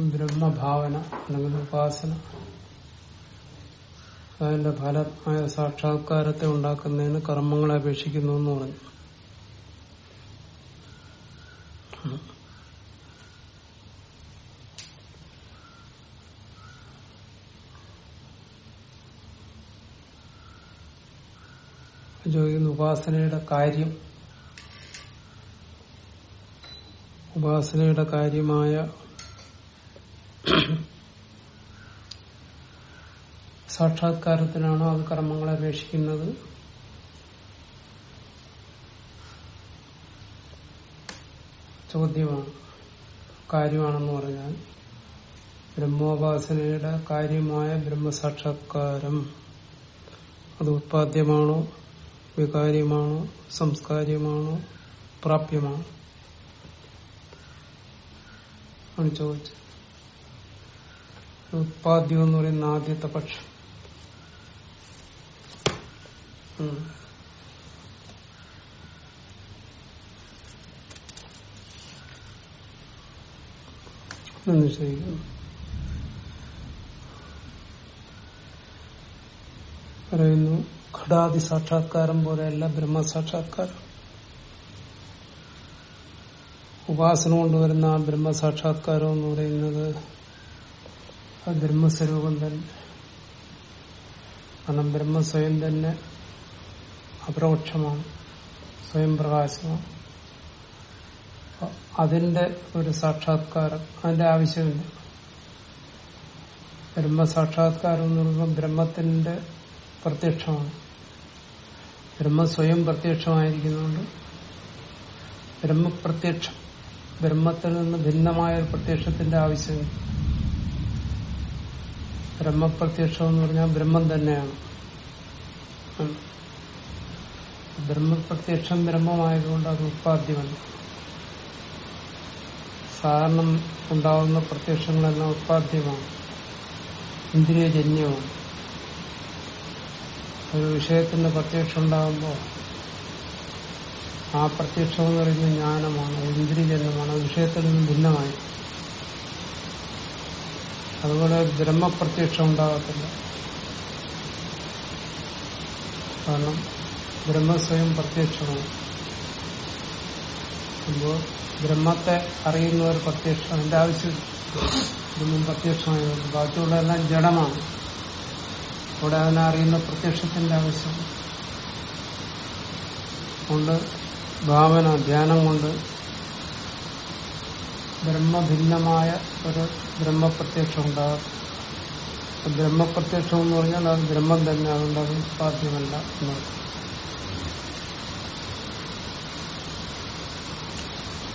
ബ്രഹ്മഭാവന അല്ലെങ്കിൽ ഉപാസന. അതിന്റെ ഫലമായ സാക്ഷാത്കാരത്തെ ഉണ്ടാക്കുന്നതിന് കർമ്മങ്ങളെ അപേക്ഷിക്കുന്നു എന്ന് പറഞ്ഞു. ഉപാസനയുടെ കാര്യം. ഉപാസനയുടെ കാര്യമായ സാക്ഷാത്കാരത്തിനാണോ അത് കർമ്മങ്ങളെ അപേക്ഷിക്കുന്നത് ചോദ്യമാണ്. കാര്യമാണെന്ന് പറഞ്ഞാൽ ബ്രഹ്മോപാസനയുടെ കാര്യമായ ബ്രഹ്മസാക്ഷാത്കാരം അത് ഉത്പാദ്യമാണോ വികാര്യമാണോ സംസ്കാര്യമാണോ പ്രാപ്യമാണോ? ആണ് ചോദിച്ചത്. ഉത്പാദ്യം എന്ന് പറയുന്ന ആദ്യത്തെ പക്ഷം. പറയുന്നു ഘടാതി സാക്ഷാത്കാരം പോലെയല്ല ബ്രഹ്മ സാക്ഷാത്കാരം ഉപാസന കൊണ്ടുവരുന്ന ആ ബ്രഹ്മ സാക്ഷാത്കാരം എന്ന് പറയുന്നത് ആ ബ്രഹ്മസ്വരൂപം തന്നെ. കാരണം ബ്രഹ്മ സ്വയം തന്നെ അപരോക്ഷമാണ് സ്വയം പ്രകാശമാണ് അതിന്റെ ഒരു സാക്ഷാത്കാരം അതിന്റെ ആവശ്യമില്ല. ബ്രഹ്മസാക്ഷാത്കാരം എന്ന് പറയുമ്പോൾ ബ്രഹ്മത്തിന്റെ പ്രത്യക്ഷമാണ്. ബ്രഹ്മ സ്വയം പ്രത്യക്ഷമായിരിക്കുന്നുണ്ട് ബ്രഹ്മപ്രത്യക്ഷം ബ്രഹ്മത്തിൽ നിന്ന് ഭിന്നമായ ഒരു പ്രത്യക്ഷത്തിന്റെ ആവശ്യമില്ല. ബ്രഹ്മപ്രത്യക്ഷം എന്ന് പറഞ്ഞാൽ ബ്രഹ്മം തന്നെയാണ്. ബ്രഹ്മപ്രത്യക്ഷം ബ്രഹ്മമായതുകൊണ്ട് അത് ഉത്പാദ്യമല്ല സാധാരണ ഉണ്ടാവുന്ന പ്രത്യക്ഷങ്ങളെല്ലാം ഉത്പാദ്യമാണ് ഇന്ദ്രിയജന്യമാണ് ഒരു വിഷയത്തിന്റെ പ്രത്യക്ഷം ഉണ്ടാകുമ്പോൾ ആ പ്രത്യക്ഷം എന്ന് പറയുന്നത് ജ്ഞാനമാണ് ഇന്ദ്രിയജന്യമാണ് വിഷയത്തിൽ നിന്നും ഭിന്നമായി. അതുപോലെ ബ്രഹ്മപ്രത്യക്ഷം ഉണ്ടാകത്തില്ല. കാരണം ബ്രഹ്മ സ്വയം പ്രത്യക്ഷമാണ് ബ്രഹ്മത്തെ അറിയുന്ന ഒരു പ്രത്യക്ഷം അതിന്റെ ആവശ്യം ബ്രഹ്മം ബാക്കിയുള്ള ബാക്കിയുള്ളതെല്ലാം ജഡമാണ്. അവിടെ അതിനെ അറിയുന്ന പ്രത്യക്ഷത്തിന്റെ ആവശ്യം. കൊണ്ട് ഭാവന ധ്യാനം കൊണ്ട് ബ്രഹ്മഭിന്നമായ ഒരു ബ്രഹ്മപ്രത്യക്ഷം ഉണ്ടാകും. ബ്രഹ്മപ്രത്യക്ഷം എന്ന് പറഞ്ഞാൽ അത് ബ്രഹ്മം തന്നെ അതുകൊണ്ട് അത് സാധ്യമല്ല എന്നത്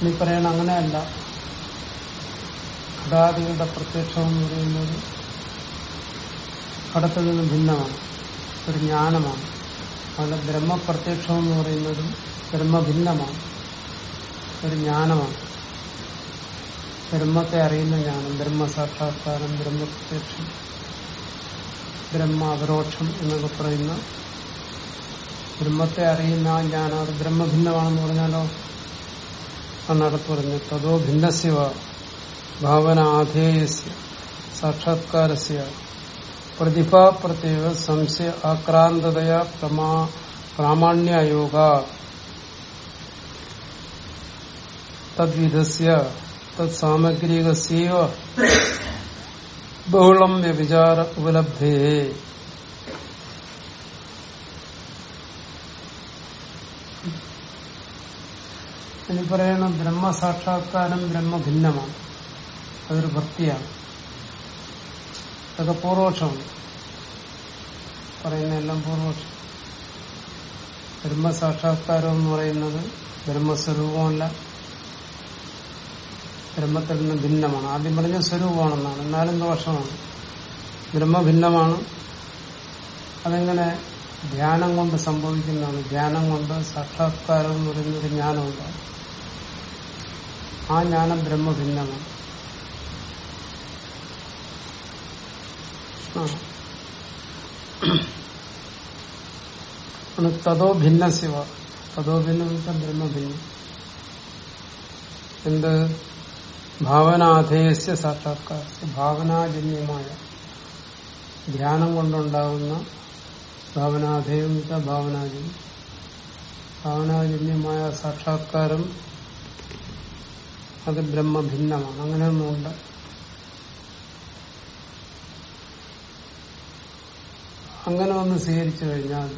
ഇനി പറയണ അങ്ങനെയല്ല. ഘടാദികളുടെ പ്രത്യക്ഷം എന്ന് പറയുന്നത് ഘടത്തിൽ നിന്ന് ഭിന്നമാണ് ഒരു ജ്ഞാനമാണ്. അതുപോലെ ബ്രഹ്മപ്രത്യക്ഷം എന്ന് പറയുന്നതും ബ്രഹ്മഭിന്നമാണ് ഒരു ജ്ഞാനമാണ്. ബ്രഹ്മത്തെ അറിയുന്ന ജ്ഞാനം ബ്രഹ്മസാക്ഷാത്കാരം ബ്രഹ്മപ്രത്യക്ഷം ബ്രഹ്മ അപരോക്ഷം എന്നൊക്കെ പറയുന്ന ബ്രഹ്മത്തെ അറിയുന്ന ആ ജ്ഞാനം അത് ബ്രഹ്മഭിന്നമാണെന്ന് പറഞ്ഞാലോ? അന്നടത്ത് പറഞ്ഞു തതോ ഭിന്നസ്യവ ഭാവന ആധേയസ്യ സാക്ഷാത്കാരസ്യ പ്രതിഭാപ്രത്യേക സംശയ ആക്രാന്തതയാ പ്രമാ പ്രാമാണ്യയോഗ തദ്വിധസ്യ തത്സാമഗ്രികസ്യവ ബഹുളം വ്യഭിചാര ഉപലബ്ധേ ഇനി പറയണം ബ്രഹ്മസാക്ഷാത്കാരം ബ്രഹ്മഭിന്നമാണ്. അതൊരു ഭക്തിയാണ് അതൊക്കെ പൂർവക്ഷമാണ് പറയുന്നതെല്ലാം ബ്രഹ്മ ബ്രഹ്മസാക്ഷാത്കാരം എന്ന് പറയുന്നത് ബ്രഹ്മസ്വരൂപമല്ല. ബ്രഹ്മത്തിൽ നിന്ന് ഭിന്നമാണ്. ആദ്യം പറഞ്ഞ സ്വരൂപമാണെന്നാണ്. എന്നാലും ദോഷമാണ്. ബ്രഹ്മഭിന്നമാണ്. അതെങ്ങനെ ധ്യാനം കൊണ്ട് സംഭവിക്കുന്നതാണ്? ധ്യാനം കൊണ്ട് സാക്ഷാത്കാരം എന്ന് പറയുന്ന ഒരു ജ്ഞാനമുണ്ടാകും ആ ജ്ഞാനം ബ്രഹ്മഭിന്നമാണ്. തതോ ഭിന്ന ശിവ തതോ ഭിന്ന ബ്രഹ്മഭിന്നം. എന്ത്? ഭാവനാധേയസ്യ സാക്ഷാത്കാര ഭാവനാജന്യമായ. ധ്യാനം കൊണ്ടുണ്ടാകുന്ന ഭാവനാധേയം ഭാവനാജന്യം. ഭാവനാജന്യമായ സാക്ഷാത്കാരം അത് ബ്രഹ്മഭിന്നമാണ് അങ്ങനെയൊന്നുമുണ്ട് അങ്ങനെ ഒന്ന് സ്വീകരിച്ചു കഴിഞ്ഞാൽ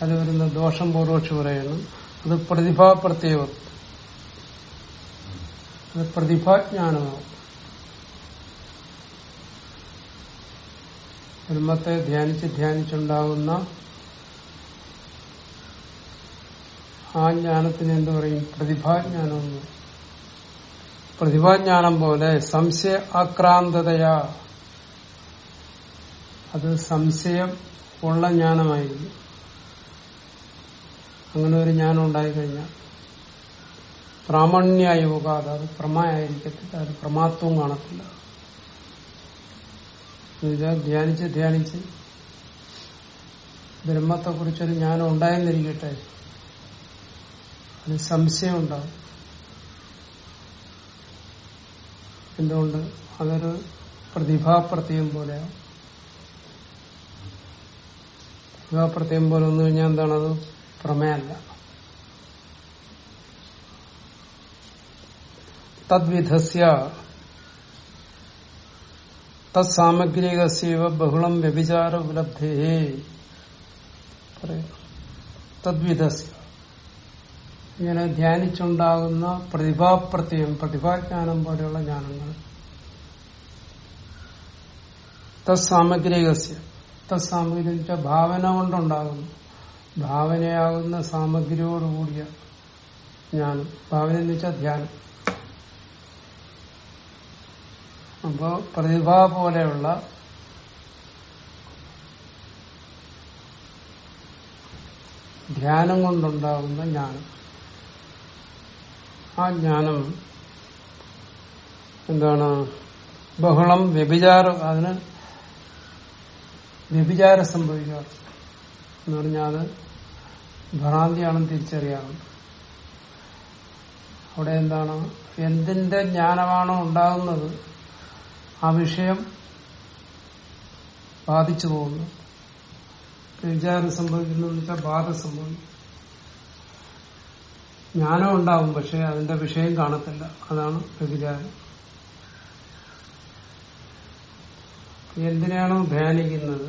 അത് വരുന്ന ദോഷം പൂർവക്ഷി പറയണം അത് പ്രതിഭാപ്രത്യേകം അത് പ്രതിഭാജ്ഞാനമാവും ബ്രഹ്മത്തെ ധ്യാനിച്ച് ധ്യാനിച്ചുണ്ടാകുന്ന ആ ജ്ഞാനത്തിന് എന്തു പറയും? പ്രതിഭാജ്ഞാനം എന്ന്. പറയും. പ്രതിഭാജ്ഞാനം പോലെ സംശയ ആക്രാന്തതയാ. അത് സംശയം ഉള്ള ജ്ഞാനമായിരുന്നു അങ്ങനെ ഒരു ജ്ഞാനം ഉണ്ടായിക്കഴിഞ്ഞാൽ പ്രാമണ്യായുക അത് പ്രമായായിരിക്കത്തില്ല അത് പ്രമാത്വം കാണത്തില്ല. എന്നുവെച്ചാൽ ധ്യാനിച്ച് ധ്യാനിച്ച് ബ്രഹ്മത്തെക്കുറിച്ചൊരു ജ്ഞാനം ഉണ്ടായെന്നിരിക്കട്ടെ അത് സംശയം ഉണ്ടാവും. എന്തുകൊണ്ട് അതൊരു പ്രതിഭാപ്രത്യം പോലെയാണ് പ്രതിഭാപ്രത്യം പോലെ വന്നു കഴിഞ്ഞാൽ എന്താണത്? പ്രമേയല്ല. തദ്വിധസ്യ തത്സാമഗ്രികസ്യവ ബഹുളം വ്യഭിചാര ഉപലബ്ധേ തദ്വിധസ്യ. ഇങ്ങനെ ധ്യാനിച്ചുണ്ടാകുന്ന പ്രതിഭാപ്രത്യം പ്രതിഭാജ്ഞാനം പോലെയുള്ള ജ്ഞാനങ്ങൾ. തസ്സാമഗ്രികസ്യ തസ്സാമഗ്രി വെച്ചാൽ ഭാവന കൊണ്ടുണ്ടാകുന്നു. ഭാവനയാകുന്ന സാമഗ്രിയോടുകൂടിയ ജ്ഞാനം. ഭാവന എന്ന് വെച്ചാൽ ധ്യാനം. അപ്പോ പ്രതിഭ പോലെയുള്ള ധ്യാനം കൊണ്ടുണ്ടാകുന്ന ജ്ഞാനം. ആ ജ്ഞാനം എന്താണ്? ബഹളം വ്യഭിചാരം. അതിന് വ്യഭിചാരം സംഭവിക്കാറ് എന്ന് പറഞ്ഞാൽ അത് ഭ്രാന്തിയാണെന്ന് തിരിച്ചറിയാറുണ്ട് അവിടെ എന്താണ്? എന്തിന്റെ ജ്ഞാനമാണോ ഉണ്ടാകുന്നത് ആ വിഷയം ബാധിച്ചു പോകുന്നു. വിചാരം സംഭവിക്കുന്നു വെച്ചാൽ ബാധ സംഭവിക്കും ജ്ഞാനം ഉണ്ടാവും പക്ഷെ അതിന്റെ വിഷയം കാണത്തില്ല. അതാണ് വ്യഭിചാരം എന്തിനാണോ ധ്യാനിക്കുന്നത്?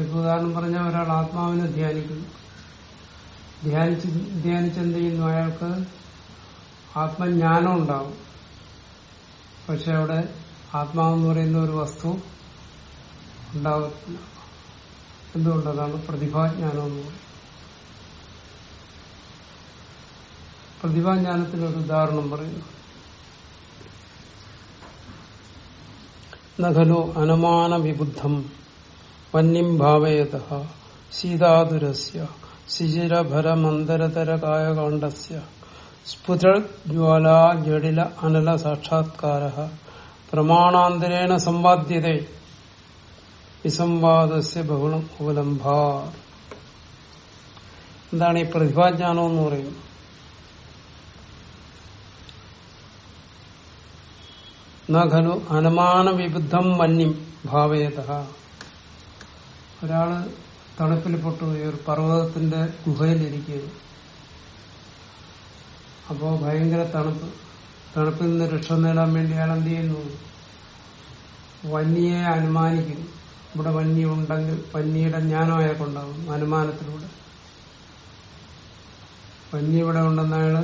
ഇപ്പൊ ഉദാഹരണം പറഞ്ഞാൽ ഒരാൾ ആത്മാവിനെ ധ്യാനിക്കുന്നു. ധ്യാനിച്ച് ധ്യാനിച്ചെന്ത് ചെയ്യുന്നു? അയാൾക്ക് ആത്മജ്ഞാനം ഉണ്ടാവും പക്ഷെ അവിടെ ആത്മാവെന്ന് പറയുന്ന ഒരു വസ്തു ഉണ്ടാകത്തില്ല എന്തുകൊണ്ടതാണ് പ്രതിഭാജ്ഞാനം? പ്രതിഭാജ്ഞാനത്തിന് ഒരു ഉദാഹരണം പറയുന്നു. നഖലു അനുമാന വിബുദ്ധം വന്യം ഭാവയത സീതാതുരസ്യ ശിശിരഭരമന്തരതര കായകാണ്ഡസ്യ സ്ഫുടജ്വാലാ ജഡില അനല സാക്ഷാത്കാര പ്രമാണാന്തരേണ സമ്പാദ്യത വിസംവാദസ്യ ബഹുളം എന്താണ് ഈ പ്രതിഭാജ്ഞാനം എന്ന് പറയുന്നത്? നഖലു അനുമാന വിബുദ്ധം വന്യം ഭാവേത ഒരാൾ തണുപ്പിൽ ഈ ഒരു പർവതത്തിന്റെ ഗുഹയിലിരിക്കുകയാണ് അപ്പോ ഭയങ്കര തണുപ്പ്. തണുപ്പിൽ നിന്ന് രക്ഷ നേടാൻ വേണ്ടി അയാൾ എന്ത് ചെയ്യുന്നു? വന്യയെ അനുമാനിക്കുന്നു. ഇവിടെ വന്യ ഉണ്ടെങ്കിൽ വന്യയുടെ ജ്ഞാനം അയാൾക്കുണ്ടാകും അനുമാനത്തിലൂടെ. വന്യ ഇവിടെ ഉണ്ടെന്ന് അയാൾ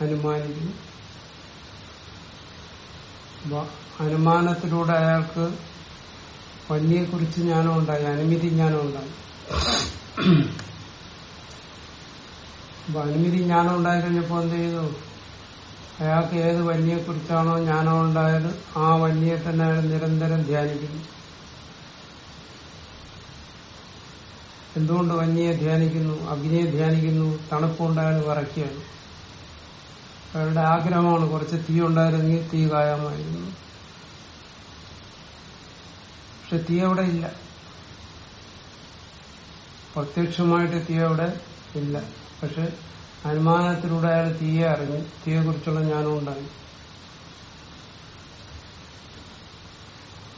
അനുമാനിക്കുന്നു. അനുമാനത്തിലൂടെ അയാൾക്ക് വന്യയെക്കുറിച്ച് ജ്ഞാനം ഉണ്ടായി അനുമതി ജ്ഞാനം ഉണ്ടായി അപ്പൊ അനുമതി ജ്ഞാനം ഉണ്ടായി കഴിഞ്ഞപ്പോ എന്ത് ചെയ്തു? അയാൾക്ക് ഏത് വന്യയെക്കുറിച്ചാണോ ജ്ഞാനം ഉണ്ടായത് ആ വന്യയെ തന്നെ അയാൾ നിരന്തരം ധ്യാനിക്കുന്നു. എന്തുകൊണ്ട് വന്യയെ ധ്യാനിക്കുന്നു അഗ്നിയെ ധ്യാനിക്കുന്നു തണുപ്പുണ്ടായാലും വിറയ്ക്കുകയാണ് അയാളുടെ ആഗ്രഹമാണ് കുറച്ച് തീ ഉണ്ടായിരുന്നെങ്കിൽ തീ കായാമായിരുന്നു. പക്ഷെ തീ അവിടെ ഇല്ല. പ്രത്യക്ഷമായിട്ട് തീ അവിടെ ഇല്ല. പക്ഷെ അനുമാനത്തിലൂടെ അയാൾ തീയെ അറിഞ്ഞു തീയെ കുറിച്ചുള്ള ജ്ഞാനം ഉണ്ടായി.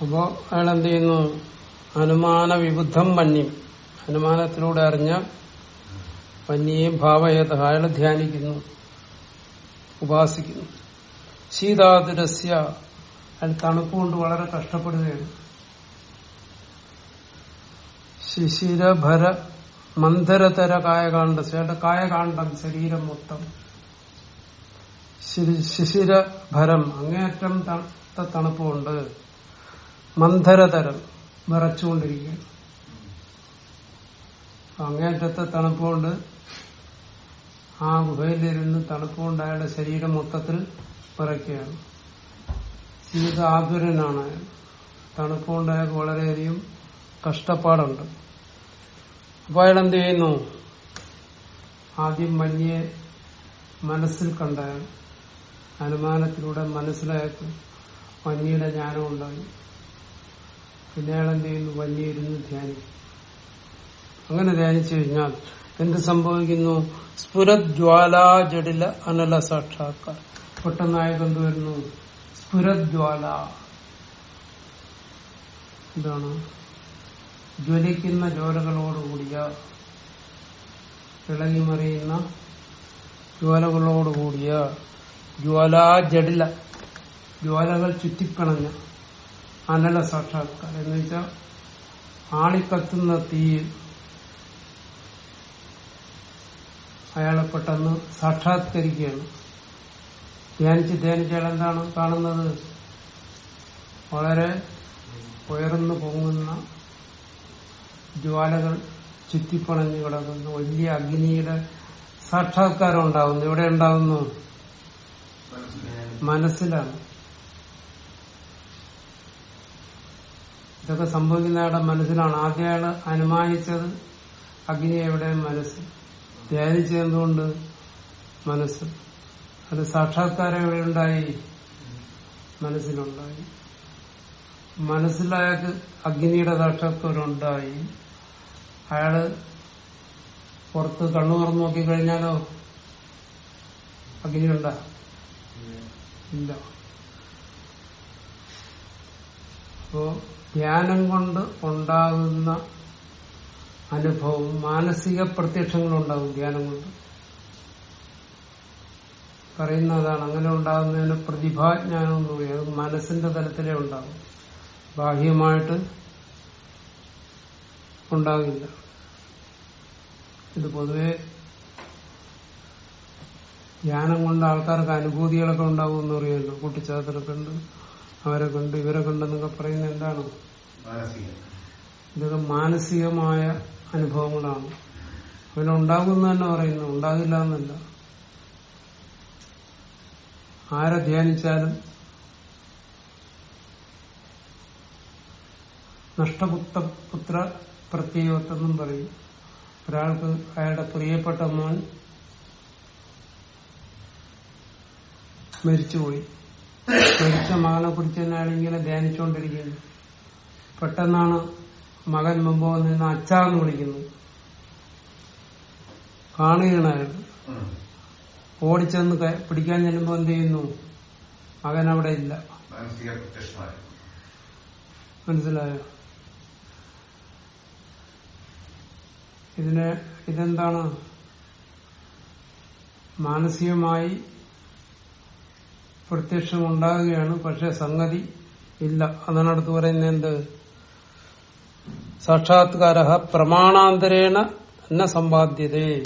അപ്പോ അയാൾ എന്ത് ചെയ്യുന്നു? അനുമാന വിബുദ്ധം വന്യം. അനുമാനത്തിലൂടെ അറിഞ്ഞ പന്നിയെയും ഭാവയത അയാൾ ധ്യാനിക്കുന്നു ഉപാസിക്കുന്നു. ശീതാതുരസ്യ അയാൾ തണുപ്പുകൊണ്ട് വളരെ കഷ്ടപ്പെടുകയാണ്. ശിശിരഭര മന്ധരതര കായകാന്ഡ അയാളുടെ കായകാണ്ഡം ശരീരം മൊത്തം. ശിരി- ശിശിരഭരം അങ്ങേറ്റം തണുപ്പുകൊണ്ട് മന്ധരതരം വിറച്ചുകൊണ്ടിരിക്കുകയാണ്. അങ്ങേയറ്റത്തെ തണുപ്പുകൊണ്ട് ആ ഗുഹയിലിരുന്ന് തണുപ്പുകൊണ്ട് അയാളുടെ ശരീരം മൊത്തത്തിൽ വിറയ്ക്കുകയാണ് ജീവിത ആതുരനാണ് അയാൾ. തണുപ്പുകൊണ്ട് അയാൾക്ക് വളരെയധികം കഷ്ടപ്പാടുണ്ട്. അപ്പൊ അയാൾ എന്ത് ചെയ്യുന്നു? ആദ്യം മഞ്ഞയെ മനസ്സിൽ കണ്ടയാൾ. അനുമാനത്തിലൂടെ മനസ്സിലായപ്പോൾ വന്യയുടെ ജ്ഞാനം ഉണ്ടായി പിന്നെ അയാൾ എന്ത് ചെയ്യുന്നു? വന്യ ഇരുന്ന് ധ്യാനിക്കും അങ്ങനെ ധ്യാനിച്ചു കഴിഞ്ഞാൽ എന്ത് സംഭവിക്കുന്നു? സ്ഫുരജ്വാലാജടില അനല സാക്ഷാത്കാർ പെട്ടെന്നായി കണ്ടുവരുന്നു സ്ഫുരജ്വാല എന്താണ്? ജ്വലിക്കുന്ന ജ്വാലകളോടുകൂടിയ ഇളകിമറിയുന്ന ജ്വാലകളോടുകൂടിയ ജ്വാലാജടില ജ്വാലകൾ ചുറ്റിപ്പിണഞ്ഞ അനല സാക്ഷാത്കാരം. എന്ന് വെച്ചാൽ ആളിക്കത്തുന്ന തീയിൽ അയാളെ പെട്ടെന്ന് സാക്ഷാത്കരിക്കുകയാണ്. ധ്യാനിച്ച് ധ്യാനിച്ച് അയാൾ എന്താണ് കാണുന്നത്? വളരെ ഉയർന്നു പൊങ്ങുന്ന ജ്വാലകൾ ചുറ്റിപ്പണഞ്ഞു കിടക്കുന്ന. വലിയ അഗ്നിയുടെ സാക്ഷാത്കാരം ഉണ്ടാവുന്നു. എവിടെ ഉണ്ടാവുന്നു? മനസ്സിലാണ്. ഇതൊക്കെ സംഭവിക്കുന്ന അയാളുടെ മനസ്സിലാണ്. ആദ്യം ആൾ അനുമാനിച്ചത് അഗ്നി എവിടെ? മനസ്സ് ധ്യാനിച്ചത് എന്തുകൊണ്ട് മനസ്സ് അത് സാക്ഷാത്കാരം എവിടെയുണ്ടായി മനസ്സിലുണ്ടായി. മനസ്സിലായത് അഗ്നിയുടെ സാക്ഷാത്കാരം ഉണ്ടായി അയാൾ പുറത്ത് കണ്ണു തുറന്നു നോക്കിക്കഴിഞ്ഞാലോ? അഗ്നി ഉണ്ടാ ഇല്ല. അപ്പോ ധ്യാനം കൊണ്ട് ഉണ്ടാകുന്ന അനുഭവം മാനസിക പ്രത്യക്ഷങ്ങളുണ്ടാവും ധ്യാനം കൊണ്ട് പറയുന്നതാണ് അങ്ങനെ ഉണ്ടാകുന്നതിന് പ്രതിഭാജ്ഞാനം എന്ന് പറയും. അത് മനസ്സിന്റെ തലത്തിലേ ഉണ്ടാകും. ബാഹ്യമായിട്ട് ഉണ്ടാകില്ല. ഇത് പൊതുവെ ധ്യാനം കൊണ്ട് ആൾക്കാർക്ക് അനുഭൂതികളൊക്കെ ഉണ്ടാകും എന്ന് പറയുമല്ലോ. കൂട്ടിച്ചാത്തനെ കണ്ട് അവരെ കണ്ട് ഇവരെ കണ്ടെന്നൊക്കെ പറയുന്നത് എന്താണ്? ഇതൊക്കെ മാനസികമായ അനുഭവങ്ങളാണ്. അവനുണ്ടാകുന്ന തന്നെ പറയുന്നു. ഉണ്ടാകില്ല എന്നല്ല. ആരെ ധ്യാനിച്ചാലും നഷ്ടപുത്ര പുത്ര പ്രത്യയത്തെന്നും പറയും. ഒരാൾക്ക് അയാളുടെ പ്രിയപ്പെട്ട മോൻ മരിച്ചുപോയി. മരിച്ച മകനെ കുറിച്ച് തന്നെ അയാൾ ഇങ്ങനെ ധ്യാനിച്ചുകൊണ്ടിരിക്കുന്നു പെട്ടെന്നാണ് മകൻ മുമ്പ് നിന്ന് അച്ഛന്ന് വിളിക്കുന്നു. കാണുകയാണ് അയാൾ ഓടിച്ചെന്ന് പിടിക്കാൻ ചെല്ലുമ്പോ എന്ത് ചെയ്യുന്നു? മകൻ അവിടെ ഇല്ല. മനസിലായോ ഇതിന് ഇതെന്താണ്? മാനസികമായി പ്രത്യക്ഷം ഉണ്ടാകുകയാണ് പക്ഷെ സംഗതി ഇല്ല. അതാണ് അടുത്ത് പറയുന്നത് എന്ത്? സാക്ഷാത്കാര പ്രമാണാന്തരേണ എന്ന സമ്പാദ്യത.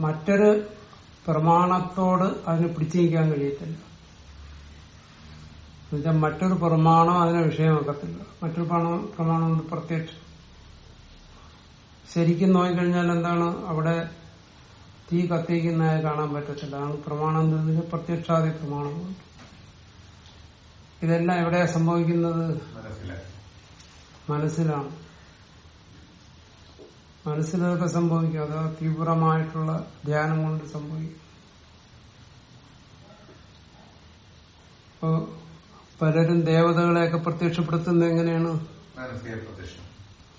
മറ്റൊരു പ്രമാണത്തോട് അതിന് പിടിച്ചു നീക്കാൻ കഴിയത്തില്ല എന്നുവെച്ചാൽ മറ്റൊരു പ്രമാണം അതിനെ വിഷയമാക്കത്തില്ല. മറ്റൊരു പ്രമാണം കൊണ്ട് പ്രത്യക്ഷം. ശരിക്കും നോക്കിക്കഴിഞ്ഞാൽ എന്താണ്? അവിടെ തീ കത്തിക്കുന്നതായി കാണാൻ പറ്റത്തില്ല. അതാണ് പ്രമാണം എന്നതിന് പ്രത്യക്ഷാദി പ്രമാണമുണ്ട്. ഇതെല്ലാം എവിടെയാ സംഭവിക്കുന്നത്? മനസ്സിലാണ്. മനസ്സിലൊക്കെ സംഭവിക്കും. അത് തീവ്രമായിട്ടുള്ള ധ്യാനം കൊണ്ട് സംഭവിക്കും. ഇപ്പോ പലരും ദേവതകളെയൊക്കെ പ്രത്യക്ഷപ്പെടുത്തുന്നത് എങ്ങനെയാണ്?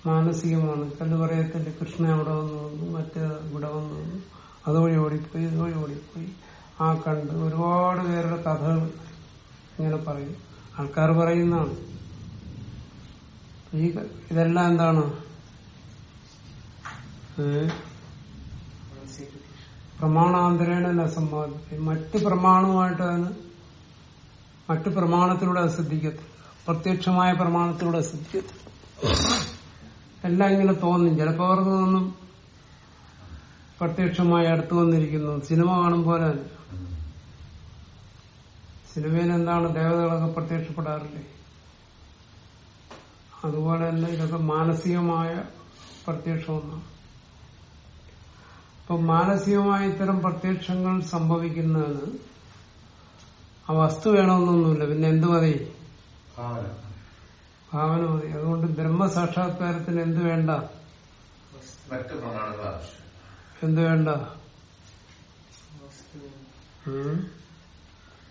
മാനസികമാണ്. കല്ല് പറയത്തില്ല കൃഷ്ണ അവിടെ വന്നു വന്നു മറ്റേ ഇവിടെ വന്നു വന്നു. അതുവഴി ഓടിപ്പോയി ഇതുവഴി ഓടിപ്പോയി. ആ കണ്ട് ഒരുപാട് പേരുടെ കഥകൾ ഇങ്ങനെ പറയും. ആൾക്കാർ പറയുന്നതാണ്. ഈ ഇതെല്ലാം എന്താണ്? പ്രമാണാന്തരേണ സമ്പാദിക്കും മറ്റ് പ്രമാണവുമായിട്ട് അതിന് മറ്റു പ്രമാണത്തിലൂടെ അത് പ്രത്യക്ഷമായ പ്രമാണത്തിലൂടെ സിദ്ധിക്കത്തില്ല എല്ലാം ഇങ്ങനെ തോന്നും. ചിലപ്പോ അവർക്ക് തോന്നും പ്രത്യക്ഷമായി അടുത്തു വന്നിരിക്കുന്നു. സിനിമ കാണും പോലെ സിനിമയിൽ എന്താണ് ദേവതകളൊക്കെ പ്രത്യക്ഷപ്പെടാറില്ലേ? അതുപോലെ തന്നെ ഇതൊക്കെ മാനസികമായ പ്രത്യക്ഷം ഒന്നാണ് അപ്പൊ മാനസികമായ ഇത്തരം പ്രത്യക്ഷങ്ങൾ സംഭവിക്കുന്നതിന് ആ വസ്തു വേണമെന്നൊന്നുമില്ല. പിന്നെ എന്ത് മതി? ഭാവന. മതി. അതുകൊണ്ട് ബ്രഹ്മസാക്ഷാത്കാരത്തിന് എന്ത് വേണ്ട? ആവശ്യം. എന്ത് വേണ്ട?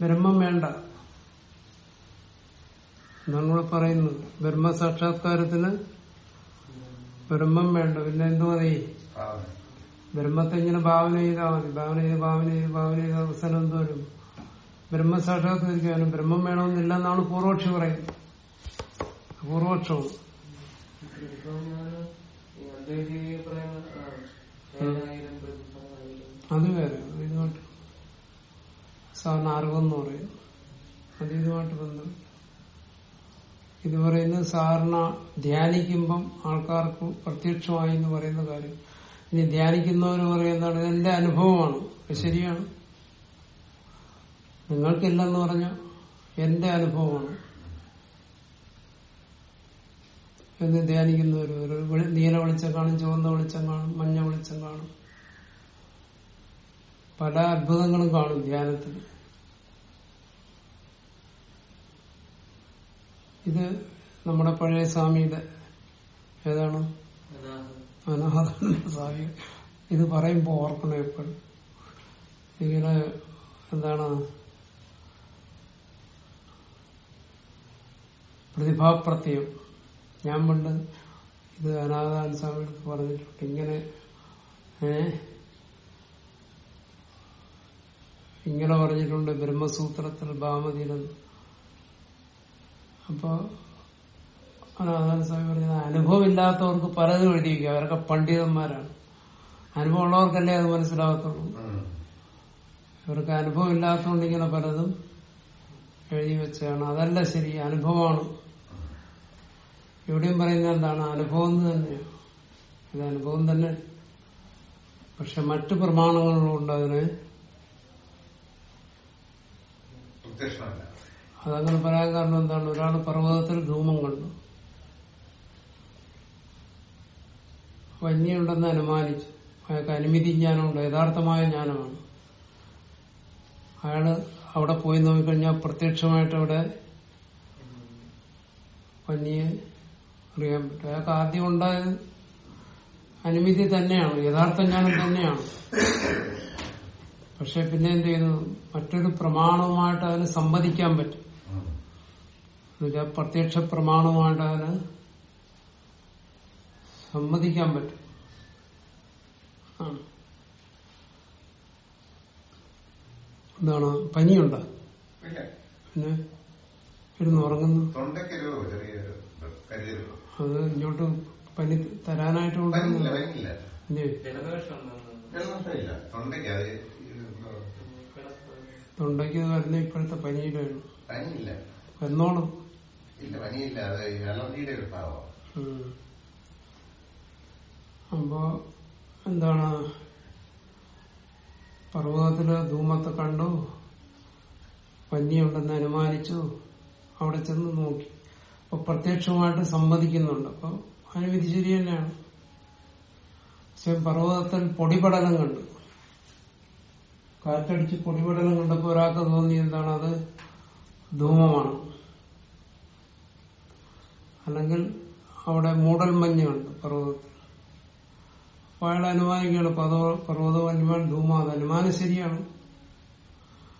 ബ്രഹ്മം വേണ്ട. എന്നാണ് പറയുന്നത് ബ്രഹ്മസാക്ഷാത്കാരത്തിന് ബ്രഹ്മം വേണ്ട. പിന്നെ എന്തു മതി ബ്രഹ്മത്തെ ഇങ്ങനെ ഭാവന ചെയ്താൽ മതി. ഭാവന ചെയ്ത് ഭാവന ചെയ്ത് ഭാവന ചെയ്ത് അവസാനം എന്ത് വരും? ബ്രഹ്മസാക്ഷാത്കരിക്കാനും ബ്രഹ്മം വേണമെന്നില്ല എന്നാണ് പൂർവക്ഷി പറയുന്നത്. പൂർവക്ഷവും അത് വേറെ. ഇതുമായിട്ട് സാധാരണ അറിവെന്ന് പറയും. അത് ഇതുമായിട്ട് ബന്ധം. ഇത് പറയുന്നത് സാധാരണ ധ്യാനിക്കുമ്പം ആൾക്കാർക്ക് പ്രത്യക്ഷമായി എന്ന് പറയുന്ന കാര്യം. ഇനി ധ്യാനിക്കുന്നവർ പറയുന്നതാണ് ഇതെന്റെ അനുഭവമാണ്. ശരിയാണ്. നിങ്ങൾക്കില്ലെന്ന് പറഞ്ഞ എന്റെ അനുഭവമാണ്. എന്ന് ധ്യാനിക്കുന്നവർ ഒരു നീല വെളിച്ചം കാണും ചുവന്ന വെളിച്ചം കാണും മഞ്ഞ വെളിച്ചം കാണും. പല അത്ഭുതങ്ങളും കാണും ധ്യാനത്തിൽ ഇത് നമ്മുടെ പഴയ സ്വാമിയുടെ ഏതാണ്? അനാഥാനന്ദ സ്വാമി. ഇത് പറയുമ്പോ ഓർക്കണം എപ്പോഴും. ഇങ്ങനെ എന്താണ്? പ്രതിഭാപ്രത്യം. ഞാൻ പണ്ട് ഇത് അനാഥാന സ്വാമി പറഞ്ഞിട്ടുണ്ട്. ഇങ്ങനെ ഇങ്ങനെ പറഞ്ഞിട്ടുണ്ട് ബ്രഹ്മസൂത്രത്തിൽ ഭാമതിയിലെന്ന് അപ്പൊ അനാഥാന സ്വാമി പറഞ്ഞത് അനുഭവം ഇല്ലാത്തവർക്ക് പലതും എഴുതിയിരിക്കുക അവരൊക്കെ പണ്ഡിതന്മാരാണ്. അനുഭവം ഉള്ളവർക്കല്ലേ അത് മനസ്സിലാകത്തുള്ളൂ. ഇവർക്ക് അനുഭവം ഇല്ലാത്തതുകൊണ്ട് ഇങ്ങനെ പലതും എഴുതി വെച്ചാണ് അതല്ല ശരി അനുഭവമാണ്. ഇവിടെയും പറയുന്നത് എന്താണ്? അനുഭവം തന്നെയാണ് ഇത് അനുഭവം തന്നെ. പക്ഷെ മറ്റു പ്രമാണങ്ങളുണ്ട് അതിന് അതങ്ങനെ പറയാൻ കാരണം എന്താണ്? ഒരാൾ പർവതത്തിൽ ധൂമം കണ്ടു. വന്യുണ്ടെന്ന് അനുമാനിച്ചു. അയാൾക്ക് അനുമതി ജ്ഞാനമുണ്ട്. യഥാർത്ഥമായ ജ്ഞാനമാണ്. അയാൾ അവിടെ പോയി നോക്കിക്കഴിഞ്ഞാൽ പ്രത്യക്ഷമായിട്ട് അവിടെ വന്യെ അറിയാൻ പറ്റും. അയാൾക്ക് ആദ്യം ഉണ്ടായത് അനുമതി തന്നെയാണ്. യഥാർത്ഥ ജ്ഞാനം തന്നെയാണ്. പക്ഷെ പിന്നെ എന്ത് ചെയ്തു? മറ്റൊരു പ്രമാണവുമായിട്ട് അതിന് സംവദിക്കാൻ പറ്റും. എന്നുവെച്ചാൽ പ്രത്യക്ഷ പ്രമാണമായിട്ട് അതിന് സമ്മതിക്കാൻ പറ്റും. എന്താണ്? പനിയുണ്ട? പിന്നെ ഇരുന്ന് ഉറങ്ങുന്നു. അത് ഇങ്ങോട്ട് പനി തരാനായിട്ട് തൊണ്ടയ്ക്ക് വരുന്ന ഇപ്പോഴത്തെ പനിയിലാണ് വന്നോളും ഇല്ല പനിയില്ല അത് അലർജിയുടെ ഉം. അപ്പോ എന്താണ്? പർവതത്തിൽ ധൂമത്തെ കണ്ടു. പഞ്ഞിയുണ്ടെന്ന് അനുമാനിച്ചു. അവിടെ ചെന്ന് നോക്കി. അപ്പൊ പ്രത്യക്ഷമായിട്ട് സമ്മതിക്കുന്നുണ്ട് അപ്പൊ അനുവിധി ശരി തന്നെയാണ്. പക്ഷെ പർവതത്തിൽ പൊടിപടലം കണ്ടു. കാറ്റടിച്ച് പൊടിപടലം കണ്ടപ്പോ ഒരാൾക്ക് തോന്നി എന്താണ് അത്? ധൂമമാണ്. അല്ലെങ്കിൽ അവിടെ മൂടൽ മഞ്ഞുണ്ട്. പർവതത്തിൽ അപ്പൊ അയാൾ അനുമാനിക്കുകയാണ് പർവതം അനുമാൻ ധൂമാത അനുമാനം ശരിയാണ്.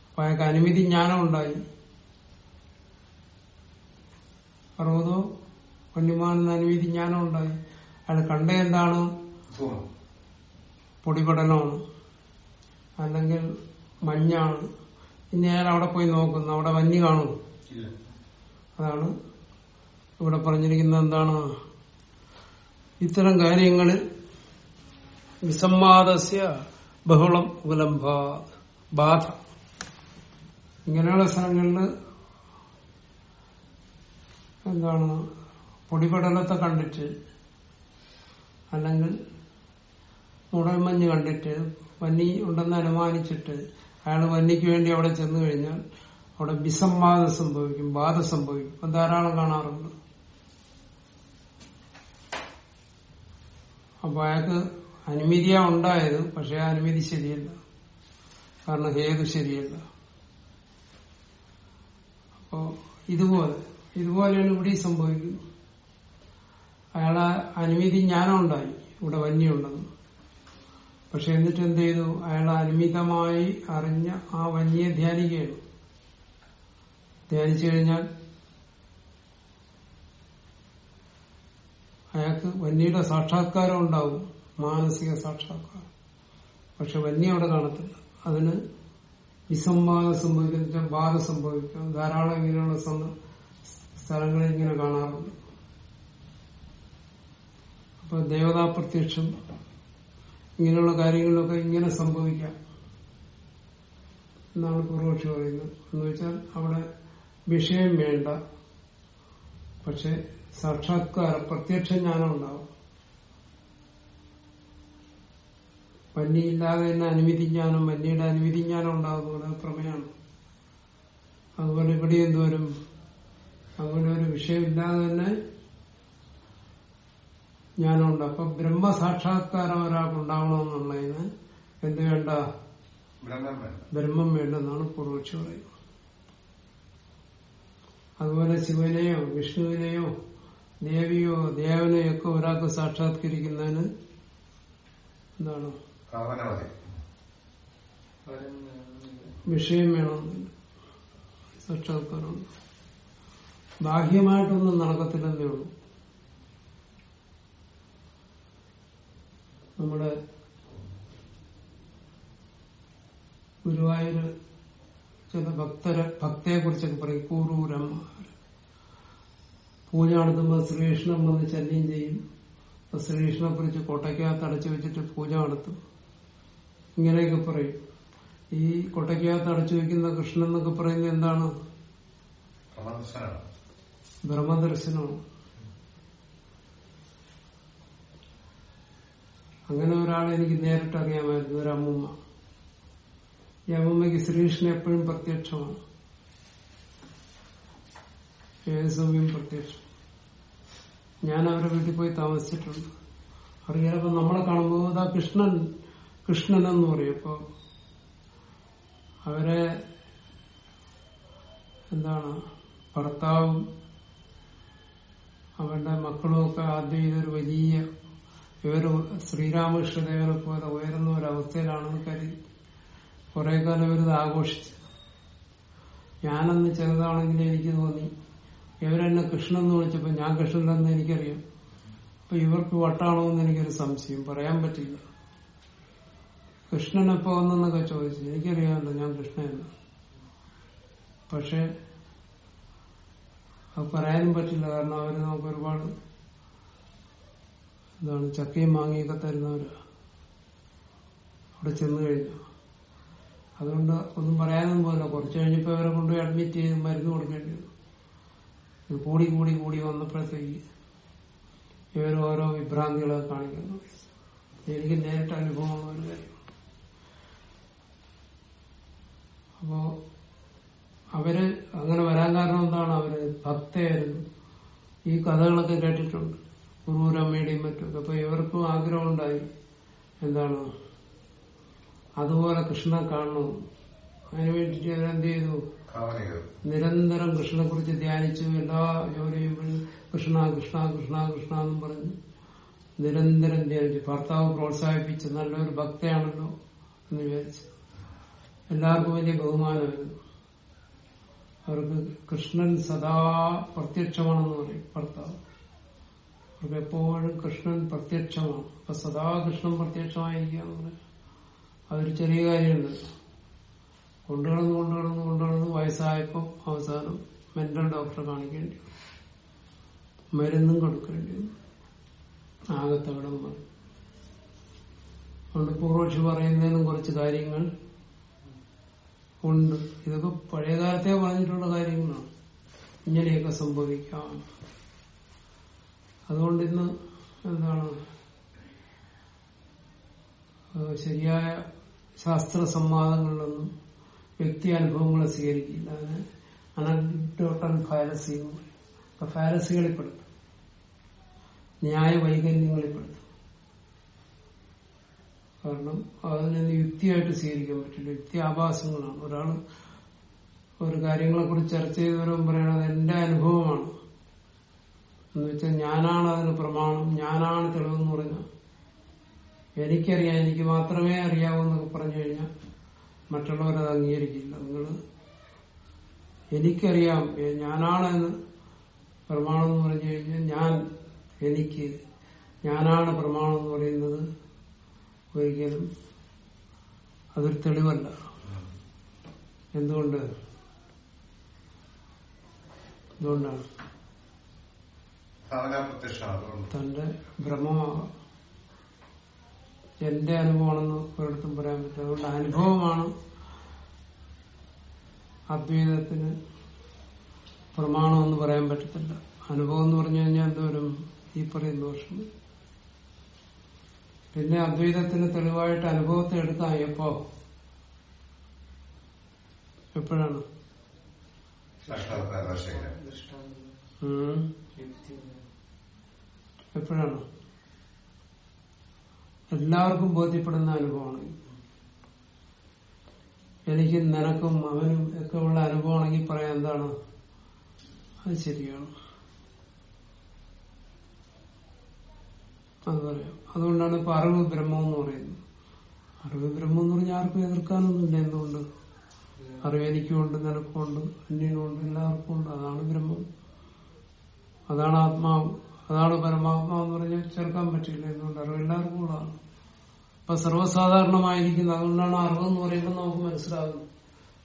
അപ്പൊ അയാൾക്ക് അനുമതി ജ്ഞാനം ഉണ്ടായി. പർവതോ വന്യമാൻ അനുമതി ജ്ഞാനം ഉണ്ടായി. അയാൾ കണ്ട എന്താണ്? പൊടിപടലമാണ്. അല്ലെങ്കിൽ മഞ്ഞാണ്. ഇനി അയാൾ അവിടെ പോയി നോക്കുന്നു. അവിടെ മഞ്ഞ് കാണുന്നു അതാണ് ഇവിടെ പറഞ്ഞിരിക്കുന്നത് എന്താണ്? ഇത്തരം കാര്യങ്ങളിൽ വിസംവാദസ്യ ബഹുളം ഉപലംബ ബാധ. ഇങ്ങനെയുള്ള സ്ഥലങ്ങളിൽ എന്താണ്? പൊടിപടലത്തെ കണ്ടിട്ട് അല്ലെങ്കിൽ മുടൽമഞ്ഞ് കണ്ടിട്ട് വന്നി ഉണ്ടെന്ന് അനുമാനിച്ചിട്ട് അയാൾ വന്നിക്ക് വേണ്ടി അവിടെ ചെന്നു കഴിഞ്ഞാൽ അവിടെ വിസംവാദം സംഭവിക്കും ബാധ സംഭവിക്കും. ധാരാളം കാണാറുണ്ട്. അപ്പൊ അയാൾക്ക് അനുമതിയാ ഉണ്ടായത് പക്ഷെ ആ അനുമതി ശരിയല്ല. കാരണം ഹേതു ശരിയല്ല. അപ്പോ ഇതുപോലെ ഇതുപോലെയാണ് ഇവിടെ സംഭവിക്കുന്നു അയാളെ അനുമതി ജ്ഞാനം ഉണ്ടായി ഇവിടെ വന്യുണ്ടെന്ന് പക്ഷെ എന്നിട്ട് എന്ത് ചെയ്തു? അയാൾ അനുമിതമായി അറിഞ്ഞ ആ വന്യെ ധ്യാനിക്കുകയാണ്. ധ്യാനിച്ചു കഴിഞ്ഞാൽ അയാൾക്ക് വന്യയുടെ സാക്ഷാത്കാരം ഉണ്ടാവും മാനസിക സാക്ഷാത്കാരം. പക്ഷെ വന്യ അവിടെ കാണത്തില്ല. അതിന് വിസംവാദം സംഭവിക്കുന്ന ബാധ സംഭവിക്കാം. ധാരാളം ഇങ്ങനെയുള്ള സ്ഥലങ്ങളിൽ ഇങ്ങനെ കാണാറുണ്ട്. അപ്പൊ ദേവതാ പ്രത്യക്ഷം ഇങ്ങനെയുള്ള കാര്യങ്ങളിലൊക്കെ ഇങ്ങനെ സംഭവിക്കാം എന്നാണ് പൂർവക്ഷി പറയുന്നത്. എന്ന് വെച്ചാൽ അവിടെ വിഷയം വേണ്ട. പക്ഷെ സാക്ഷാത്കാര പ്രത്യക്ഷ ജ്ഞാനം ഉണ്ടാവും. പന്നിയില്ലാതെ തന്നെ അനുമതി ജ്ഞാനം പന്നിയുടെ അനുമതി ജ്ഞാനം ഉണ്ടാവുന്ന പ്രമേയാണ് അതുപോലെ ഇവിടെ എന്തുവരും അതുപോലെ ഒരു വിഷയമില്ലാതെ തന്നെ ജ്ഞാനമുണ്ട് അപ്പൊ ബ്രഹ്മസാക്ഷാത്കാരം ഒരാൾക്ക് ഉണ്ടാവണമെന്നുള്ളതിന് എന്ത് വേണ്ട? ബ്രഹ്മം വേണ്ടെന്നാണ് പൂർവക്ഷി പറയുന്നത്. അതുപോലെ ശിവനെയോ വിഷ്ണുവിനെയോ ദേവിയോ ദേവനെയോ ഒക്കെ ഒരാൾക്ക് സാക്ഷാത്കരിക്കുന്നതിന് എന്താണ്? വിഷയം വേണമെന്നില്ല സാക്ഷാത്കാരം. ബാഹ്യമായിട്ടൊന്നും നടക്കത്തില്ലെന്നേ ഉള്ളൂ. നമ്മുടെ ഗുരുവായൂര് ചില ഭക്തരെ ഭക്തയെ കുറിച്ചൊക്കെ പറയും. കൂറൂരമ്മ. പൂജ നടത്തുമ്പോൾ ശ്രീകൃഷ്ണൻ വന്ന് ശല്യം ചെയ്യും. അപ്പൊ ശ്രീകൃഷ്ണനെ കുറിച്ച് കൊട്ടയ്ക്കകത്ത് അടച്ചു വെച്ചിട്ട് പൂജ നടത്തും. ഇങ്ങനെയൊക്കെ പറയും. ഈ കൊട്ടയ്ക്കകത്ത് അടച്ചു വെക്കുന്ന കൃഷ്ണൻ എന്നൊക്കെ പറയുന്നത് എന്താണ്? ബ്രഹ്മദർശനമാണ്. അങ്ങനെ ഒരാളെ എനിക്ക് നേരിട്ട് അറിയാമായിരുന്നു ഒരു അമ്മൂമ്മ ഈ അമ്മൂമ്മയ്ക്ക് ശ്രീകൃഷ്ണൻ എപ്പോഴും പ്രത്യക്ഷമാണ്. ഏത് സമയം പ്രത്യക്ഷം. ഞാൻ അവരെ വീട്ടിൽ പോയി താമസിച്ചിട്ടുണ്ട്. അറിയാതെ നമ്മളെ കാണുമ്പോൾ ഇതാ കൃഷ്ണൻ കൃഷ്ണൻ എന്ന് പറയും അവരെ എന്താണ് ഭർത്താവും അവരുടെ മക്കളും ഒക്കെ ആദ്യം ഇതൊരു വലിയ ഇവർ ശ്രീരാമകൃഷ്ണദേവനെ പോലെ ഉയർന്ന ഒരവസ്ഥയിലാണെന്ന് കരുതി. കുറെ കാലം ഇവരിത് ആഘോഷിച്ചു ഞാനന്ന് ചെറുതാണെങ്കിൽ എനിക്ക് തോന്നി. ഇവരെന്നെ കൃഷ്ണൻ എന്ന് വിളിച്ചപ്പോ ഞാൻ കൃഷ്ണൻ എന്ന് എനിക്കറിയാം. അപ്പൊ ഇവർക്ക് വട്ടാണോ എന്ന് എനിക്കൊരു സംശയം. പറയാൻ പറ്റില്ല. കൃഷ്ണൻ എപ്പോ വന്നെന്നൊക്കെ ചോദിച്ചു. എനിക്കറിയാമല്ലോ ഞാൻ കൃഷ്ണനല്ല പക്ഷെ അത് പറയാനും പറ്റില്ല. കാരണം അവർ നമുക്ക് ഒരുപാട് എന്താണ് ചക്കയും മാങ്ങയൊക്കെ തരുന്നവരാ. അവിടെ ചെന്ന് കഴിഞ്ഞു. അതുകൊണ്ട് ഒന്നും പറയാനൊന്നും പോകില്ല കുറച്ച് കഴിഞ്ഞപ്പോ അവരെ കൊണ്ടുപോയി അഡ്മിറ്റ് ചെയ്ത് മരുന്ന് കൊടുക്കേണ്ടി വന്നു. കൂടി കൂടി കൂടി വന്നപ്പോഴത്തേക്ക് ഇവർ ഓരോ വിഭ്രാന്തികളൊക്കെ കാണിക്കുന്നു. എനിക്ക് നേരിട്ട് അനുഭവമുള്ള ഒരു കാര്യം. അപ്പോ അവർ അങ്ങനെ വരാൻ കാരണം എന്താണ്? അവർ ഭക്തയായിരുന്നു. ഈ കഥകളൊക്കെ കേട്ടിട്ടുണ്ട്. കുറൂരമ്മയുടെയും മറ്റും അപ്പൊ ഇവർക്കും ആഗ്രഹമുണ്ടായി. എന്താണ്? അതുപോലെ കൃഷ്ണ കാണണം. അതിനു വേണ്ടിട്ട് അവരെന്ത് ചെയ്തു? നിരന്തരം കൃഷ്ണനെ കുറിച്ച് ധ്യാനിച്ചു എല്ലാ ജോലിയും കൃഷ്ണ കൃഷ്ണ കൃഷ്ണ കൃഷ്ണ എന്നും പറഞ്ഞു നിരന്തരം ധ്യാനിച്ചു ഭർത്താവ് പ്രോത്സാഹിപ്പിച്ച് നല്ലൊരു ഭക്തയാണല്ലോ എന്ന് വിചാരിച്ചു എല്ലാവർക്കും വലിയ ബഹുമാനമായിരുന്നു അവർക്ക് കൃഷ്ണൻ സദാ പ്രത്യക്ഷമാണെന്ന് പറയും ഭർത്താവ്. അവർക്ക് എപ്പോഴും കൃഷ്ണൻ പ്രത്യക്ഷമാണ്. അപ്പൊ സദാ കൃഷ്ണൻ പ്രത്യക്ഷമായിരിക്കുക എന്ന് പറയും അതൊരു ചെറിയ കാര്യമുണ്ട് കൊണ്ടുകിടന്ന് കൊണ്ടുകിടന്ന് കൊണ്ടുകിടന്ന് വയസ്സായപ്പോൾ അവസാനം മെന്റൽ ഡോക്ടറെ കാണിക്കേണ്ടി. മരുന്നും കൊടുക്കേണ്ടി ആകത്തവിടം വന്നു അതുകൊണ്ട് പൂർവക്ഷി പറയുന്നതിനും കുറച്ച് കാര്യങ്ങൾ ഉണ്ട്. ഇതൊക്കെ പഴയകാലത്തെ പറഞ്ഞിട്ടുള്ള കാര്യങ്ങളാണ്. ഇങ്ങനെയൊക്കെ സംഭവിക്കാം. അതുകൊണ്ട് ഇന്ന് എന്താണ്? ശരിയായ ശാസ്ത്ര സംവാദങ്ങളിലൊന്നും വ്യക്തി അനുഭവങ്ങളെ സ്വീകരിക്കില്ല. അതിന് അനക്ഡോട്ടൽ ഫാലസി എന്ന് ന്യായ ന്യായ വൈകല്യങ്ങളിൽപ്പെടുത്തും കാരണം അതിനൊന്നും യുക്തിയായിട്ട് സ്വീകരിക്കാൻ പറ്റില്ല. യുക്തി ആഭാസങ്ങളാണ്. ഒരാൾ ഒരു കാര്യങ്ങളെ കുറിച്ച് ചർച്ച ചെയ്തവരും പറയണത് എന്റെ അനുഭവമാണ്. എന്ന് വെച്ചാൽ ഞാനാണ് അതിന് പ്രമാണം ഞാനാണ് തെളിവെന്ന് പറഞ്ഞാൽ എനിക്കറിയാം എനിക്ക് മാത്രമേ അറിയാവൂ എന്നൊക്കെ പറഞ്ഞു കഴിഞ്ഞാൽ മറ്റുള്ളവരത് അംഗീകരിക്കില്ല. നിങ്ങൾ എനിക്കറിയാം ഞാനാണെന്ന് പ്രമാണം എന്ന് പറഞ്ഞു കഴിഞ്ഞാൽ ഞാൻ എനിക്ക് ഞാനാണ് പ്രമാണം എന്ന് പറയുന്നത് ഒരിക്കലും അതൊരു തെളിവല്ല. എന്തുകൊണ്ട്? എന്തുകൊണ്ടാണ്? തന്റെ ഭ്രമമാകാം എന്റെ അനുഭവമാണെന്ന് ഒരിടത്തും പറയാൻ പറ്റില്ല. അതുകൊണ്ട് അനുഭവമാണ് അദ്വൈതത്തിന് പ്രമാണമെന്ന് പറയാൻ പറ്റത്തില്ല. അനുഭവം എന്ന് പറഞ്ഞു കഴിഞ്ഞാൽ എന്തോരും ഈ പറയുന്ന ദോഷം പിന്നെ അദ്വൈതത്തിന് തെളിവായിട്ട് അനുഭവത്തെ എടുക്കാം എപ്പോ എപ്പോഴാണ്. എപ്പോഴാണ്? എല്ലാവർക്കും ബോധ്യപ്പെടുന്ന അനുഭവമാണ്. എനിക്ക് നിനക്കും അവനും ഒക്കെ ഉള്ള അനുഭവമാണെങ്കിൽ പറയാൻ എന്താണ്? അത് ശരിയാണ്. അത് പറയാം. അതുകൊണ്ടാണ് ഇപ്പൊ അറിവ് ബ്രഹ്മം എന്ന് പറയുന്നത്. അറിവ് ബ്രഹ്മം എന്ന് പറഞ്ഞാൽ ആർക്കും എതിർക്കാനൊന്നുമില്ല എന്തുകൊണ്ട്? അറിവ് എനിക്കുമുണ്ട് നിനക്കുമുണ്ട് അന്യനുമുണ്ട് എല്ലാവർക്കും ഉണ്ട്. അതാണ് ബ്രഹ്മം. അതാണ് ആത്മാവ്. അതാണ് പരമാത്മാവ് എന്ന് പറഞ്ഞാൽ ചേർക്കാൻ പറ്റില്ല. എന്തുകൊണ്ട്? അറിവ് എല്ലാവർക്കും ഉള്ളതാണ് അപ്പൊ സർവസാധാരണമായിരിക്കുന്നത് അതുകൊണ്ടാണ് അറിവ് എന്ന് പറയുമ്പോൾ നമുക്ക് മനസ്സിലാകുന്നത്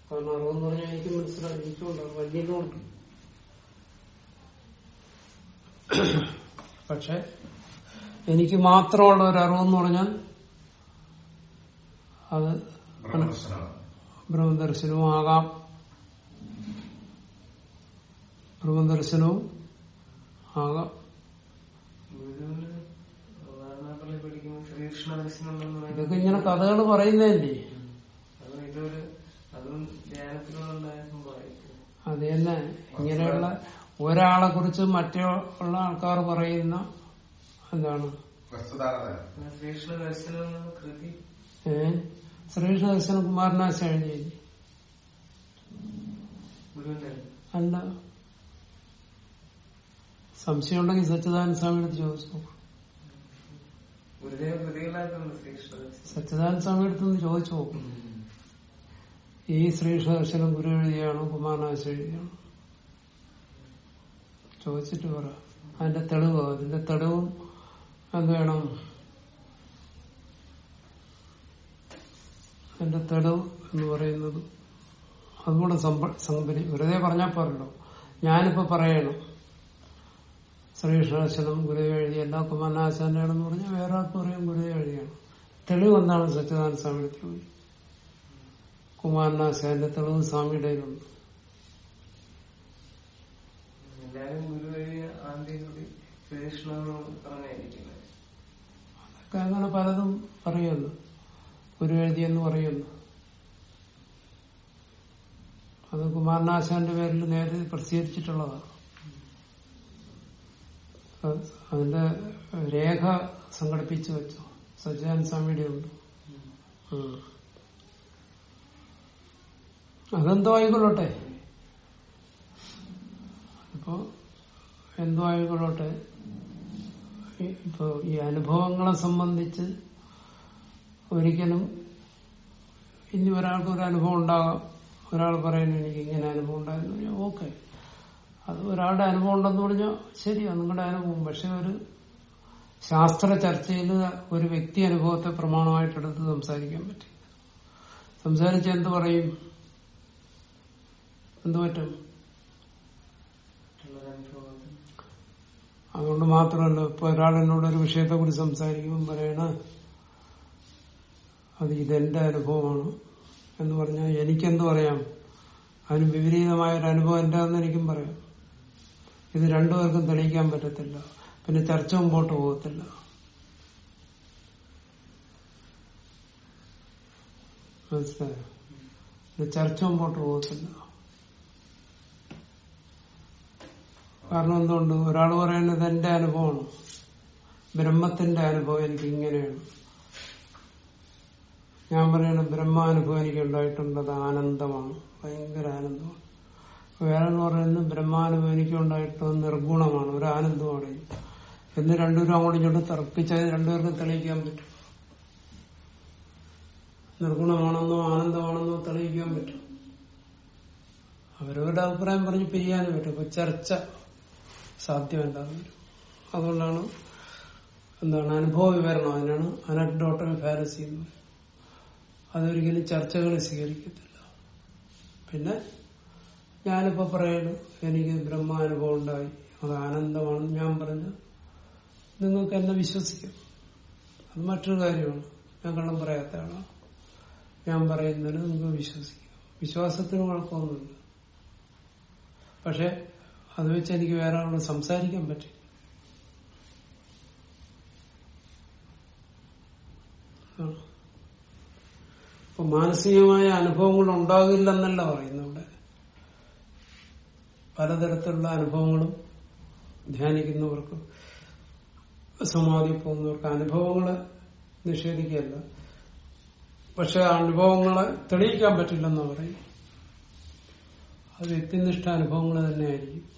കാരണം അറിവെന്ന് പറഞ്ഞാൽ എനിക്ക് മനസ്സിലാകും. എനിക്കുണ്ട് വലിയതുണ്ട് പക്ഷെ എനിക്ക് മാത്രമുള്ള ഒരു അറിവെന്ന് പറഞ്ഞാൽ അത് ബ്രഹ്മദർശനവും ആകാം. ബ്രഹ്മദർശനവും ആകാം വാരണാപള്ളി പഠിക്കുമ്പോൾ ശ്രീകൃഷ്ണ ദർശനമുണ്ടെന്ന് പറയുന്നത് ഇതൊക്കെ ഇങ്ങനെ കഥകൾ പറയുന്നതല്ലേ? അത് തന്നെ ഇങ്ങനെയുള്ള ഒരാളെ കുറിച്ച് മറ്റേ ഉള്ള ആൾക്കാർ പറയുന്ന എന്താണ് ശ്രീകൃഷ്ണ ദർശനം കുമാരനാശ എഴുതി ഗുരുവിന്റെ അല്ല. സംശയം ഉണ്ടെങ്കിൽ സച്ചിദാനന്ദ സ്വാമിയുടെ ചോദിച്ചു സച്ചിദാനന്ദ സ്വാമിയുടെ അടുത്ത് നിന്ന് ചോദിച്ചു നോക്കും. ഈ ശ്രീകൃഷ്ണദർശനം ഗുരു എഴുതിയാണോ കുമാരനാശ എഴുതിയാണോ? ചോദിച്ചിട്ട് പറ. അതിന്റെ തെളിവ് അതിന്റെ തെളിവും എന്ത് വേണം. അതിന്റെ തെളിവ് എന്ന് പറയുന്നത് അതുകൂടെ സംഭ- സംഭരി വെറുതെ പറഞ്ഞാൽ പോരല്ലോ. ഞാനിപ്പോ പറയണം. ശ്രീകൃഷ്ണ ദർശനം എഴുതി എഴുതിയ എല്ലാ കുമാരനാശാന്റെയാണെന്ന് പറഞ്ഞ് വേറെ പറയും ഗുരുദേവ് എഴുതിയാണ്. തെളിവ് എന്താണ് സച്ചിദാനന്ദ സ്വാമിയുടെ തെളിവ്. കുമാരനാശാന്റെ തെളിവ് സ്വാമിയുടെ കയ്യിലുണ്ട്. പറഞ്ഞായിരിക്കുന്നത് അങ്ങനെ പലതും പറയുന്നു. ഗുരു എഴുതിയെന്ന് പറയുന്നു. അത് കുമാരനാശാന്റെ പേരിൽ നേരത്തെ പ്രസിദ്ധീകരിച്ചിട്ടുള്ളതാണ്. അതിന്റെ രേഖ സംഘടിപ്പിച്ചു വെച്ചു. സജ്ജാൻ സ്വാമിയുടെ ഉണ്ട്. അതെന്തോ ആയിക്കൊള്ളട്ടെ? ഇപ്പോ എന്തോ ആയിക്കൊള്ളട്ടെ? ഇപ്പൊ ഈ അനുഭവങ്ങളെ സംബന്ധിച്ച് ഒരിക്കലും ഇനി ഒരാൾക്ക് ഒരു അനുഭവം ഉണ്ടാകാം. ഒരാൾ പറയുന്നു എനിക്ക് ഇങ്ങനെ അനുഭവം ഉണ്ടായിരുന്നു. ഓക്കെ. അത് ഒരാളുടെ അനുഭവം ഉണ്ടെന്ന് പറഞ്ഞാൽ ശരിയാ നിങ്ങളുടെ അനുഭവം. പക്ഷെ ഒരു ശാസ്ത്ര ചർച്ചയിൽ ഒരു വ്യക്തി അനുഭവത്തെ പ്രമാണമായിട്ടെടുത്ത് സംസാരിക്കാൻ പറ്റി. സംസാരിച്ച് എന്ത് പറയും? എന്തു പറ്റും? അതുകൊണ്ട് മാത്രമല്ല ഇപ്പൊ ഒരാൾ എന്നോട് ഒരു വിഷയത്തെ കുറിച്ച് സംസാരിക്കുമ്പോൾ പറയണ അത് ഇതെന്റെ അനുഭവമാണ്. എന്ന് പറഞ്ഞാൽ എനിക്കെന്ത് പറയാം? അതിന് വിപരീതമായ ഒരു അനുഭവം എന്റെ എനിക്കും പറയാം. ഇത് രണ്ടുപേർക്കും തെളിയിക്കാൻ പറ്റത്തില്ല. പിന്നെ ചർച്ച മുമ്പോട്ട് പോകത്തില്ല. ചർച്ച മുമ്പോട്ട് പോകത്തില്ല. കാരണം എന്തുകൊണ്ട്? ഒരാൾ പറയുന്നത് എന്റെ അനുഭവമാണ്. ബ്രഹ്മത്തിന്റെ അനുഭവം എനിക്ക് ഇങ്ങനെയാണ്. ഞാൻ പറയുന്നത് ബ്രഹ്മാനുഭവം എനിക്ക് ഉണ്ടായിട്ടുണ്ട് അത് ആനന്ദമാണ്. ഭയങ്കര ആനന്ദമാണ്. വേറെ പറയുന്നത് ബ്രഹ്മാനുഭവം എനിക്ക് ഉണ്ടായിട്ട് നിർഗുണമാണ് ഒരു ആനന്ദമാണ്. എന്ന് രണ്ടുപേരും അങ്ങോട്ടും ഇങ്ങോട്ടും തർക്കിച്ചത് രണ്ടുപേർക്കും തെളിയിക്കാൻ പറ്റും. നിർഗുണമാണെന്നോ ആനന്ദമാണെന്നോ തെളിയിക്കാൻ പറ്റും. അവരവരുടെ അഭിപ്രായം പറഞ്ഞ് പിരിയാനും പറ്റും. അപ്പൊ ചർച്ച സാധ്യമല്ല അതുകൊണ്ടാണ് എന്താണ് അനുഭവ വിവരണം അതിനാണ് അനക്ഡോട്ടൽ ഫാരസി അതൊരിക്കലും ചർച്ചകൾ സ്വീകരിക്കത്തില്ല. പിന്നെ ഞാനിപ്പോ പറയണു എനിക്ക് ബ്രഹ്മാനുഭവം ഉണ്ടായി. അത് ആനന്ദമാണ്. ഞാൻ പറഞ്ഞു നിങ്ങൾക്ക് എന്നെ വിശ്വസിക്കാം. അത് മറ്റൊരു കാര്യമാണ്. ഞാൻ കള്ളം പറയാത്ത ആളാണ് ഞാൻ പറയുന്നതിന് നിങ്ങൾക്ക് വിശ്വസിക്കാം. വിശ്വാസത്തിന് കുഴപ്പമൊന്നുമില്ല. പക്ഷെ അത് വെച്ച് എനിക്ക് വേറെ ആളോട് സംസാരിക്കാൻ പറ്റില്ല. ഇപ്പൊ മാനസികമായ അനുഭവങ്ങൾ ഉണ്ടാകില്ലെന്നല്ല പറയുന്നു ഇവിടെ. പലതരത്തിലുള്ള അനുഭവങ്ങളും ധ്യാനിക്കുന്നവർക്ക് സമാധി പോകുന്നവർക്ക് അനുഭവങ്ങളെ നിഷേധിക്കുകയല്ല. പക്ഷെ അനുഭവങ്ങളെ തെളിയിക്കാൻ പറ്റില്ലെന്ന് പറയും. അത് വ്യക്തിനിഷ്ഠ അനുഭവങ്ങൾ തന്നെയായിരിക്കും.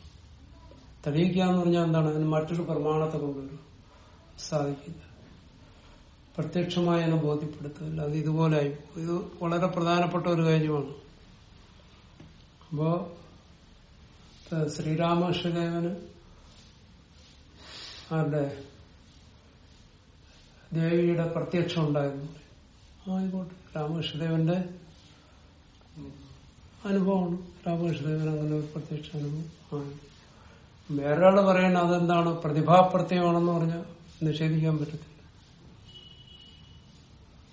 തെളിയിക്കുക എന്ന് പറഞ്ഞാൽ എന്താണ്? അതിന് മറ്റൊരു പ്രമാണത്തെ കൊണ്ടുവരും സാധിക്കില്ല. പ്രത്യക്ഷമായി അതിനെ ബോധ്യപ്പെടുത്തില്ല അത് ഇതുപോലെ ആയി ഇത് വളരെ പ്രധാനപ്പെട്ട ഒരു കാര്യമാണ്. അപ്പോ ശ്രീരാമകൃഷ്ണദേവന് ആരുടെ ദേവിയുടെ പ്രത്യക്ഷം ഉണ്ടായിരുന്നു. ആയിക്കോട്ടെ. രാമകൃഷ്ണദേവന്റെ അനുഭവമാണ്. രാമകൃഷ്ണദേവൻ അങ്ങനെ ഒരു പ്രത്യക്ഷ അനുഭവം ആണ്. വേറൊരാൾ പറയണ അതെന്താണ്? പ്രതിഭാപ്രത്യമാണെന്ന് പറഞ്ഞാൽ നിഷേധിക്കാൻ പറ്റത്തില്ല.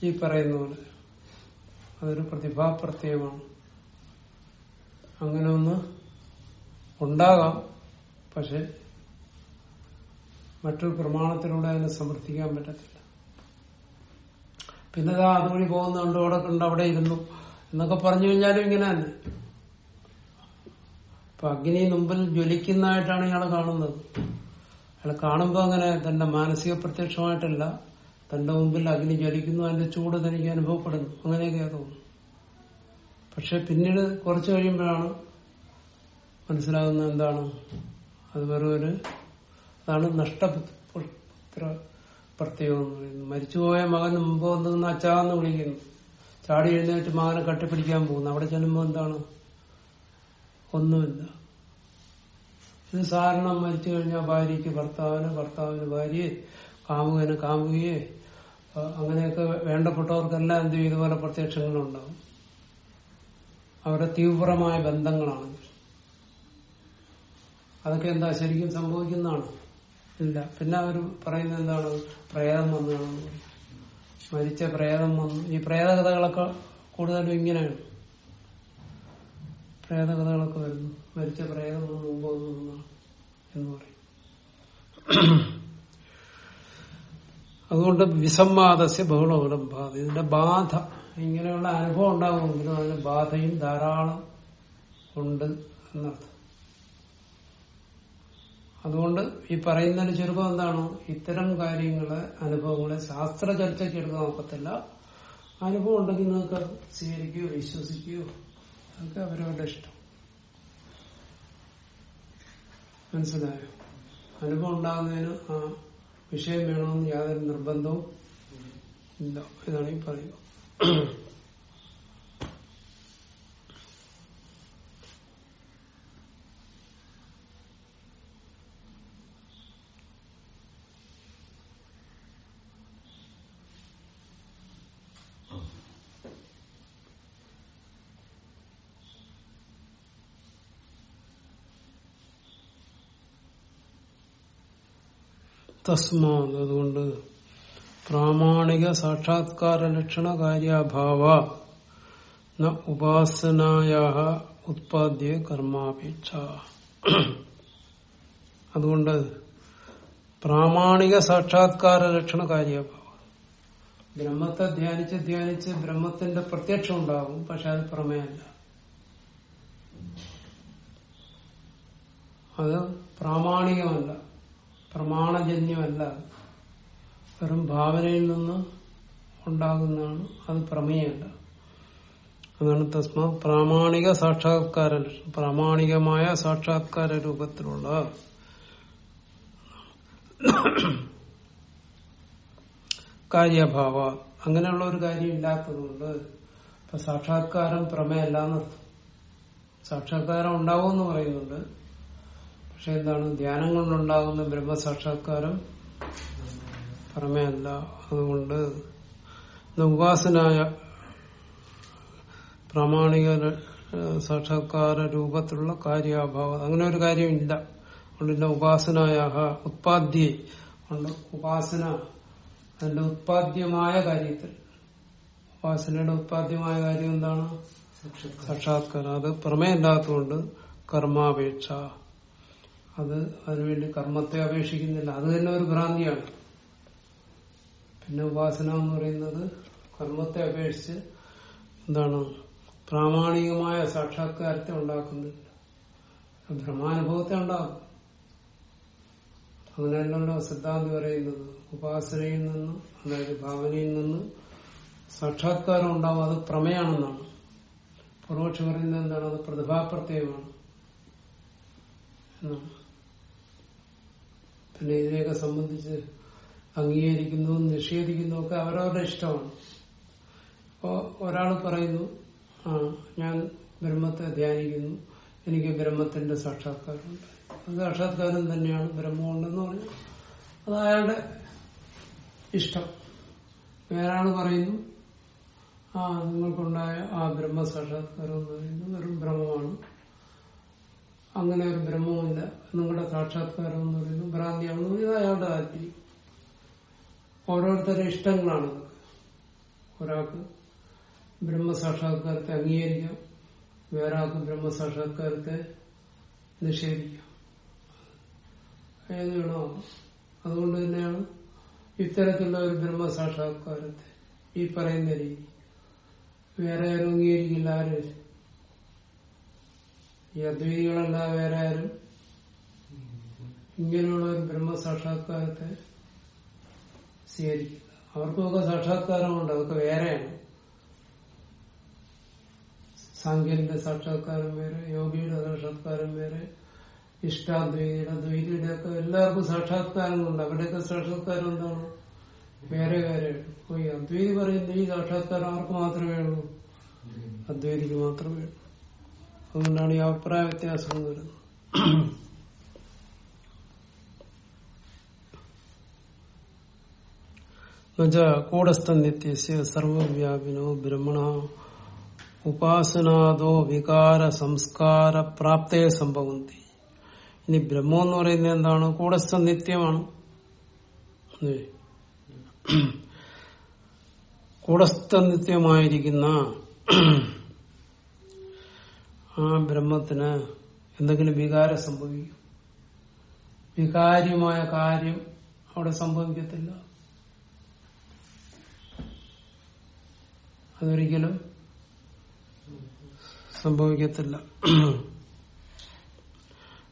ഈ പറയുന്ന പോലെ അതൊരു പ്രതിഭാപ്രത്യമാണ് അങ്ങനെ ഒന്ന് ഉണ്ടാകാം. പക്ഷെ മറ്റൊരു പ്രമാണത്തിലൂടെ അതിനെ സമർത്ഥിക്കാൻ പറ്റത്തില്ല. പിന്നെ ഇതാ അതുവഴി പോകുന്നുണ്ട് അവിടെ കണ്ട് അവിടെ ഇരുന്നു. എന്നൊക്കെ പറഞ്ഞു കഴിഞ്ഞാലും ഇങ്ങനെ തന്നെ. ഇപ്പൊ അഗ്നി മുമ്പിൽ ജ്വലിക്കുന്നതായിട്ടാണ് ഇയാളെ കാണുന്നത്. അയാൾ കാണുമ്പോ അങ്ങനെ തന്റെ മാനസിക പ്രത്യക്ഷമായിട്ടല്ല തന്റെ മുമ്പിൽ അഗ്നി ജ്വലിക്കുന്നു അതിന്റെ ചൂട് തനിക്ക് അനുഭവപ്പെടുന്നു. അങ്ങനെയൊക്കെ തോന്നുന്നു പക്ഷെ പിന്നീട് കുറച്ചു കഴിയുമ്പോഴാണ് മനസ്സിലാകുന്നത് എന്താണ്? അത് വെറും ഒരു അതാണ് നഷ്ടപുത്ര പ്രത്യേകം മരിച്ചുപോയ മകൻ മുമ്പ് വന്നിരുന്ന അച്ചാന്ന് വിളിക്കുന്നു. ചാടി എഴുന്നേറ്റ് മകനെ കട്ടിപ്പിടിക്കാൻ പോകുന്നു. അവിടെ ചെല്ലുമ്പോൾ എന്താണ്? ഒന്നുമില്ല. ഇത് സാധാരണ മരിച്ചു കഴിഞ്ഞാൽ ഭാര്യയ്ക്ക് ഭർത്താവിന് ഭർത്താവിന് ഭാര്യയെ കാമുകന് കാമുകിയെ അങ്ങനെയൊക്കെ വേണ്ടപ്പെട്ടവർക്കെല്ലാം എന്ത് ഇതുപോലെ പ്രത്യക്ഷങ്ങളുണ്ടാവും അവരുടെ തീവ്രമായ ബന്ധങ്ങളാണ്. അതൊക്കെ എന്താ ശരിക്കും സംഭവിക്കുന്നതാണ്. ഇല്ല. പിന്നെ അവർ പറയുന്നത് എന്താണ്? പ്രേതം വന്നതാണ്. മരിച്ച പ്രേതം വന്നു. ഈ പ്രേതകഥകളൊക്കെ കൂടുതലും ഇങ്ങനെയാണ്. പ്രേതകഥകളൊക്കെ വരുന്നു. മരിച്ച പ്രേതം വന്നു മുമ്പ് എന്ന് പറയും. അതുകൊണ്ട് വിസംവാദസ്യ ബഹുളോലം ബാധ. ഇതിന്റെ ബാധ. ഇങ്ങനെയുള്ള അനുഭവം ഉണ്ടാകുമെങ്കിലും അതിന് ബാധയും ധാരാളം ഉണ്ട് എന്നർത്ഥം. അതുകൊണ്ട് ഈ പറയുന്നതിന് ചുരുക്കം എന്താണോ? ഇത്തരം കാര്യങ്ങളെ അനുഭവങ്ങളെ ശാസ്ത്ര ചർച്ചയ്ക്ക് എടുക്കാൻ നോക്കത്തില്ല അനുഭവം ഉണ്ടെങ്കിൽ നിങ്ങൾക്ക് സ്വീകരിക്കുകയോ വിശ്വസിക്കുകയോ അതൊക്കെ അവരവരുടെ ഇഷ്ടം. മനസ്സിലായോ? അനുഭവം ഉണ്ടാകുന്നതിന് ആ വിഷയം വേണമെന്ന് യാതൊരു നിർബന്ധവും ഇല്ല. എന്നാണ് ഈ പറയുക തസ്മാത്. അതുകൊണ്ട് പ്രാമാണിക സാക്ഷാത്കാര ലക്ഷണ കാര്യാഭാവ ന ഉപാസനായ ഉത്പാദ്യ കർമാപേക്ഷ. അതുകൊണ്ട് പ്രാമാണിക സാക്ഷാത്കാര ലക്ഷണ കാര്യാഭാവ ബ്രഹ്മത്തെ ധ്യാനിച്ച് ധ്യാനിച്ച് ബ്രഹ്മത്തിന്റെ പ്രത്യക്ഷം ഉണ്ടാകും പക്ഷെ അത് പ്രമേയല്ല അത് പ്രാമാണികമല്ല. പ്രമാണജന്യമല്ല. വെറും ഭാവനയിൽ നിന്ന് ഉണ്ടാകുന്നതാണ് അത് പ്രമേയമല്ല അതാണ് തസ്മ പ്രാമാണിക സാക്ഷാത്കാര. പ്രാമാണികമായ സാക്ഷാത്കാര രൂപത്തിലുള്ള കാര്യഭാവ. അങ്ങനെയുള്ള ഒരു കാര്യം ഇല്ലാത്തതുകൊണ്ട് സാക്ഷാത്കാരം പ്രമേയല്ല എന്നർത്ഥം. സാക്ഷാത്കാരം ഉണ്ടാവുമെന്ന് പറയുന്നുണ്ട്. പക്ഷെ എന്താണ് ധ്യാനം കൊണ്ടുണ്ടാകുന്ന ബ്രഹ്മസാക്ഷാത്കാരം പ്രമേയല്ല അതുകൊണ്ട് ഇത് ഉപാസനായ പ്രാമാണിക സാക്ഷാത്കാര രൂപത്തിലുള്ള കാര്യാഭാവം. അങ്ങനെ ഒരു കാര്യമില്ല. അതുകൊണ്ട് ഉപാസനായ ഉത്പാദ്യ ഉപാസന അതിന്റെ ഉത്പാദ്യമായ കാര്യത്തിൽ. ഉപാസനയുടെ ഉത്പാദ്യമായ കാര്യം എന്താണ്? സാക്ഷാത്കാരം. അത് പ്രമേയമില്ലാത്തതുകൊണ്ട് കർമാപേക്ഷ. അത് അതിനുവേണ്ടി കർമ്മത്തെ അപേക്ഷിക്കുന്നില്ല. അത് തന്നെ ഒരു ഭ്രാന്തിയാണ്. പിന്നെ ഉപാസന എന്ന് പറയുന്നത് കർമ്മത്തെ അപേക്ഷിച്ച് എന്താണ് പ്രാമാണികമായ സാക്ഷാത്കാരത്തെ ഉണ്ടാക്കുന്നില്ല. ബ്രഹ്മാനുഭവത്തെ ഉണ്ടാകും അങ്ങനെയല്ലല്ലോ സിദ്ധാന്തി പറയുന്നത്. ഉപാസനയിൽ നിന്ന് അതായത് ഭാവനയിൽ നിന്ന് സാക്ഷാത്കാരം ഉണ്ടാവും. അത് പ്രമേയാണെന്നാണ് പൂർവക്ഷി പറയുന്നത് എന്താണ്? അത് പ്രതിഭാപ്രത്യയമാണ്. പിന്നെ ഇതിനെയൊക്കെ സംബന്ധിച്ച് അംഗീകരിക്കുന്നതും നിഷേധിക്കുന്നതും ഒക്കെ അവരവരുടെ ഇഷ്ടമാണ്. ഇപ്പോ ഒരാൾ പറയുന്നു ആ ഞാൻ ബ്രഹ്മത്തെ ധ്യാനിക്കുന്നു എനിക്ക് ബ്രഹ്മത്തിന്റെ സാക്ഷാത്കാരമുണ്ട്. അത് സാക്ഷാത്കാരം തന്നെയാണ് ബ്രഹ്മമുണ്ടെന്ന് പറഞ്ഞു. അത് അയാളുടെ ഇഷ്ടം. വേറൊരാൾ പറയുന്നു ആ നിങ്ങൾക്കുണ്ടായ ആ ബ്രഹ്മ സാക്ഷാത്കാരം എന്ന് പറയുന്നത് വെറും ബ്രഹ്മമാണ്. അങ്ങനെ ഒരു ബ്രഹ്മമില്ല നിങ്ങളുടെ സാക്ഷാത്കാരം എന്ന് പറയുന്നത് ഭ്രാന്തിയാണെന്ന് പറയുന്നത് അയാളുടെ താല്പര്യം ഓരോരുത്തരുടെ ഇഷ്ടങ്ങളാണ് ഒരാൾക്ക് ഒരാൾക്ക് ബ്രഹ്മസാക്ഷാത്കാരത്തെ അംഗീകരിക്കാം. വേറെ ആൾക്ക് ബ്രഹ്മസാക്ഷാത്കാരത്തെ നിഷേധിക്കാം. ഏത് അതുകൊണ്ട് തന്നെയാണ് ഇത്തരത്തിലുള്ള ഒരു ബ്രഹ്മസാക്ഷാത്കാരത്തെ ഈ പറയുന്ന രീതി. വേറെ ആരും അംഗീകരിക്കില്ല ആരും? ഈ അദ്വൈതികളല്ലാതെ വേറെ ആരും? ഇങ്ങനെയുള്ള ഒരു ബ്രഹ്മസാക്ഷാത്കാരത്തെ സ്വീകരിക്കില്ല. അവർക്കൊക്കെ സാക്ഷാത്കാരമുണ്ട് അതൊക്കെ വേറെയാണ്. സാങ്കേതിക സാക്ഷാത്കാരം വേറെ യോഗിയുടെ സാക്ഷാത്കാരം വേറെ ഇഷ്ടാദ്വൈതിയുടെ ദ്വൈതിയുടെ ഒക്കെ എല്ലാവർക്കും സാക്ഷാത്കാരങ്ങളുണ്ട്. അവരുടെയൊക്കെ സാക്ഷാത്കാരം എന്താണ്? വേറെ വേറെ അദ്വൈതി പറയുന്ന ഈ സാക്ഷാത്കാരം ആർക്ക് മാത്രമേ ഉള്ളൂ. അദ്വൈതിക്ക് മാത്രമേ ഉള്ളൂ. അതുകൊണ്ടാണ് ഈ അഭിപ്രായ വ്യത്യാസം വരുന്നത്. എന്നുവെച്ചാ കൂടസ്ഥ നിത്യസ്യ സർവവ്യാപിനോ ബ്രഹ്മണ ഉപാസനാദോ വികാര സംസ്കാര പ്രാപ്തയെ സംഭവന്തി. ഇനി ബ്രഹ്മം എന്ന് പറയുന്നത് എന്താണ്? കൂടസ്ഥ നിത്യമാണ്. അല്ലേ? കൂടസ്ഥ നിത്യമായിരിക്കുന്ന ആ ബ്രഹ്മത്തിന് എന്തെങ്കിലും വികാരം സംഭവിക്കും. വികാര്യമായ കാര്യം അവിടെ സംഭവിക്കത്തില്ല. അതൊരിക്കലും സംഭവിക്കത്തില്ല.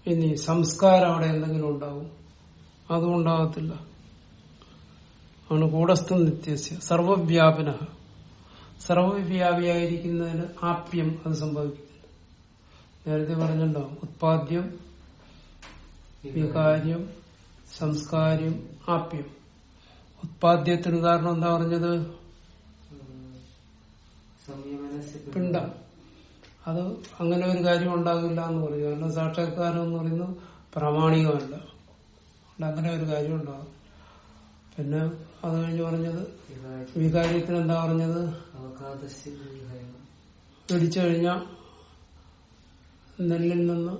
ഇനി സംസ്കാരം അവിടെ എന്തെങ്കിലും ഉണ്ടാവും. അതും ഉണ്ടാകത്തില്ല ആണ് കൂടസ്ഥ നിത്യസ്യ. സർവവ്യാപന. സർവവ്യാപിയായിരിക്കുന്നതിന് ആപ്യം അത് സംഭവിക്കത്തില്ല നേരത്തെ പറഞ്ഞല്ലോ ഉത്പാദ്യം വികാര്യം സംസ്കാരം ആപ്യം. ഉത്പാദ്യത്തിന് കാരണം എന്താ പറഞ്ഞത്? പിണ്ടം. അത് അങ്ങനെ ഒരു കാര്യം ഉണ്ടാകില്ല എന്ന് പറയും. കാരണം സാക്ഷാത്കാരം എന്ന് പറയുന്നത് പ്രാമാണികമല്ല. അങ്ങനെ ഒരു കാര്യം ഉണ്ടാകും. പിന്നെ അത് കഴിഞ്ഞ് പറഞ്ഞത് വികാര്യത്തിന് എന്താ പറഞ്ഞത്? പിടിച്ചു കഴിഞ്ഞാൽ നെല്ലിൽ നിന്ന്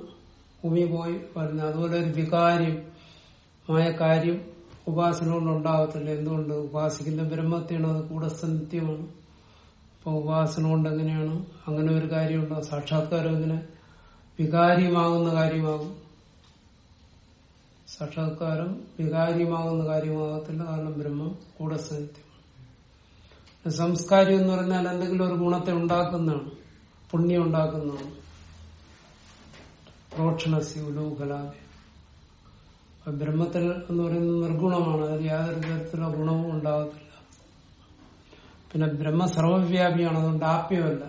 ഭൂമി പോയി വരുന്ന അതുപോലെ ഒരു വികാര്യമായ കാര്യം ഉപാസന കൊണ്ട് ഉണ്ടാകത്തില്ല. എന്തുകൊണ്ട്? ഉപാസിക്കുന്ന ബ്രഹ്മത്തെയാണ് അത് കൂടസ്ഥ നിത്യമാണ് അപ്പൊ ഉപാസന കൊണ്ട് എങ്ങനെയാണ്? അങ്ങനെ ഒരു കാര്യമുണ്ടോ? സാക്ഷാത്കാരം ഇങ്ങനെ വികാര്യമാകുന്ന കാര്യമാകും. സാക്ഷാത്കാരം വികാര്യമാകുന്ന കാര്യമാകത്തില്ല. കാരണം ബ്രഹ്മം കൂടസ്ഥ നിത്യമാണ് സംസ്കാരം എന്ന് പറഞ്ഞാൽ എന്തെങ്കിലും ഒരു ഗുണത്തെ ഉണ്ടാക്കുന്നതാണ്. പുണ്യം ഉണ്ടാക്കുന്നതാണ്. ഉലൂഹലാഭ്യ ബ്രഹ്മത്തിൽ എന്ന് പറയുന്നത് നിർഗുണമാണ്. അതിൽ യാതൊരു തരത്തിലുള്ള ഗുണവും ഉണ്ടാകത്തില്ല. പിന്നെ ബ്രഹ്മ സർവവ്യാപിയാണ്. അതുകൊണ്ട് ആപ്യമല്ല.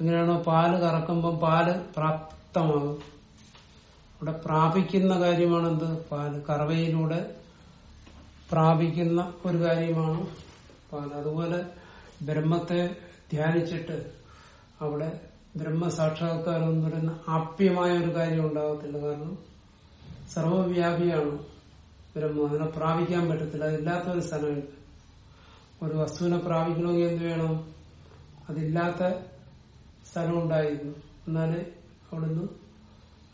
എങ്ങനെയാണോ പാൽ കറക്കുമ്പോൾ പാൽ പ്രാപ്തമാകും ഇവിടെ പ്രാപിക്കുന്ന കാര്യമാണ് എന്ത് പാൽ. കറവയിലൂടെ പ്രാപിക്കുന്ന ഒരു കാര്യമാണ് പാൽ. അതുപോലെ ബ്രഹ്മത്തെ ധ്യാനിച്ചിട്ട് അവിടെ ബ്രഹ്മസാക്ഷാത്കാരം എന്ന് പറയുന്ന ആപ്യമായ ഒരു കാര്യം ഉണ്ടാകത്തില്ല. കാരണം സർവവ്യാപിയാണ് ബ്രഹ്മം. അതിനെ പ്രാപിക്കാൻ പറ്റത്തില്ല. അതില്ലാത്ത ഒരു സ്ഥലമില്ല. ഒരു വസ്തുവിനെ പ്രാപിക്കണമെങ്കിൽ എന്ത് വേണം? അതില്ലാത്ത സ്ഥലം ഉണ്ടായിരുന്നു. എന്നാലേ അവിടുന്ന്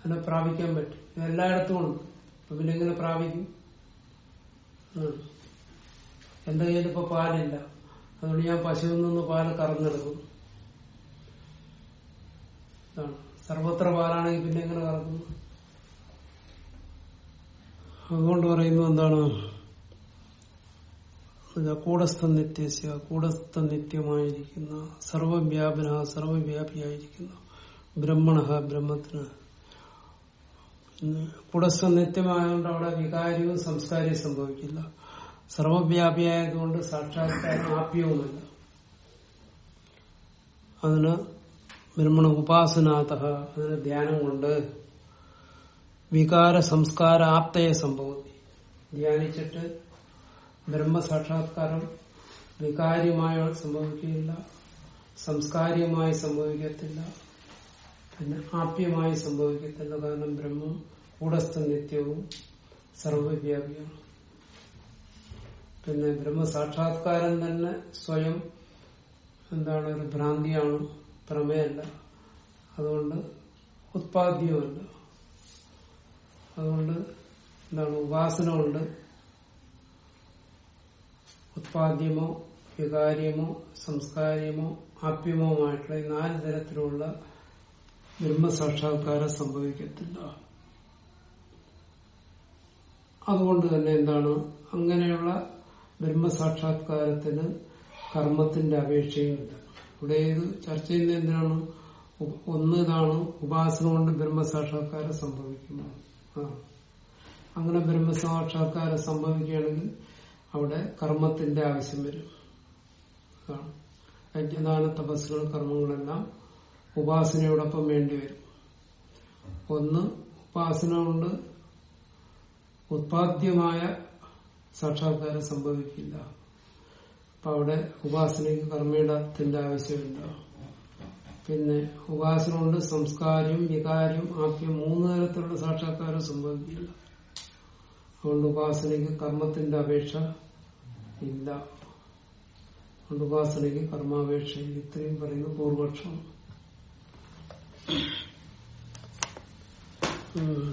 അതിനെ പ്രാപിക്കാൻ പറ്റും. ഇതെല്ലായിടത്തും ഉണ്ട്. അപ്പൊ പിന്നെ എങ്ങനെ പ്രാപിക്കും? എന്തെങ്കിലും ഇപ്പൊ പാലില്ല. അതുകൊണ്ട് ഞാൻ പശുവിൽ നിന്ന് പാൽ കറന്നെടുക്കും. സർവത്ര പാലാണെങ്കിൽ പിന്നെ എങ്ങനെ കറക്കുന്നു അതുകൊണ്ട് പറയുന്നു എന്താണ്? കൂടസ്ഥ നിത്യസ്യ കൂടസ്ഥ നിത്യമായിരിക്കുന്ന സർവവ്യാപന സർവവ്യാപിയായിരിക്കുന്ന ബ്രഹ്മണ ബ്രഹ്മത്തിന്. കൂടസ്ഥ നിത്യമായതുകൊണ്ട് അവിടെ വികാരവും സംസ്കാരവും സംഭവിക്കില്ല. സർവവ്യാപിയായതുകൊണ്ട് സാക്ഷാത്കാരം ആപ്യവുമല്ല. അതിന് ബ്രഹ്മണ ഉപാസനാഥ അതിന് ധ്യാനം കൊണ്ട് വികാര സംസ്കാര ആപ്തയെ സംഭവത്തി ധ്യാനിച്ചിട്ട് ബ്രഹ്മസാക്ഷാത്കാരം വികാര്യമായ സംഭവിക്കുകയില്ല സംസ്കാരികമായി സംഭവിക്കത്തില്ല പിന്നെ ആപ്യമായി സംഭവിക്കത്തില്ല. കാരണം ബ്രഹ്മം കൂടസ്ഥ നിത്യവും സർവവ്യാപിയാണ്. പിന്നെ ബ്രഹ്മസാക്ഷാത്കാരം തന്നെ സ്വയം എന്താണ് ഒരു ഭ്രാന്തിയാണ്. പ്രമേയല്ല. അതുകൊണ്ട് ഉത്പാദ്യമല്ല അതുകൊണ്ട് എന്താണ് ഉപാസന കൊണ്ട് ഉത്പാദ്യമോ വികാര്യമോ സംസ്കാര്യമോ ആപ്യമോ ആയിട്ടുള്ള ഈ നാല് തരത്തിലുള്ള ബ്രഹ്മസാക്ഷാത്കാരം സംഭവിക്കത്തില്ല. അതുകൊണ്ട് തന്നെ എന്താണ്? അങ്ങനെയുള്ള ബ്രഹ്മസാക്ഷാത്കാരത്തിന് കർമ്മത്തിന്റെ അപേക്ഷയുമില്ല ഇവിടെ ഇത് ചർച്ച ചെയ്യുന്ന എന്തിനാണ്? ഒന്ന് ഇതാണ് ഉപാസന കൊണ്ട് ബ്രഹ്മസാക്ഷാത്കാരം ആ. അങ്ങനെ ബ്രഹ്മസാക്ഷാത്കാരം സംഭവിക്കുകയാണെങ്കിൽ അവിടെ കർമ്മത്തിന്റെ ആവശ്യം വരും. യജ്ഞദാന തപസ്സുകൾ കർമ്മങ്ങളെല്ലാം ഉപാസനയോടൊപ്പം വേണ്ടിവരും ഒന്ന് ഉപാസന കൊണ്ട് ഉത്പാദ്യമായ സാക്ഷാത്കാരം സംഭവിക്കില്ല. അപ്പൊ അവിടെ ഉപാസനയ്ക്ക് കർമ്മയിടത്തിന്റെ ആവശ്യമില്ല പിന്നെ ഉപാസന കൊണ്ട് സംസ്കാരം വികാരം ആപ്യം മൂന്ന് തരത്തിലുള്ള സാക്ഷാത്കാരം സംഭവിക്കില്ല അതുകൊണ്ട് ഉപാസനയ്ക്ക് കർമ്മത്തിന്റെ അപേക്ഷ ഇല്ല അതുകൊണ്ട് ഉപാസനയ്ക്ക് കർമാപേക്ഷ. ഇത്രയും പറയുന്ന പൂർവപക്ഷം ഉം.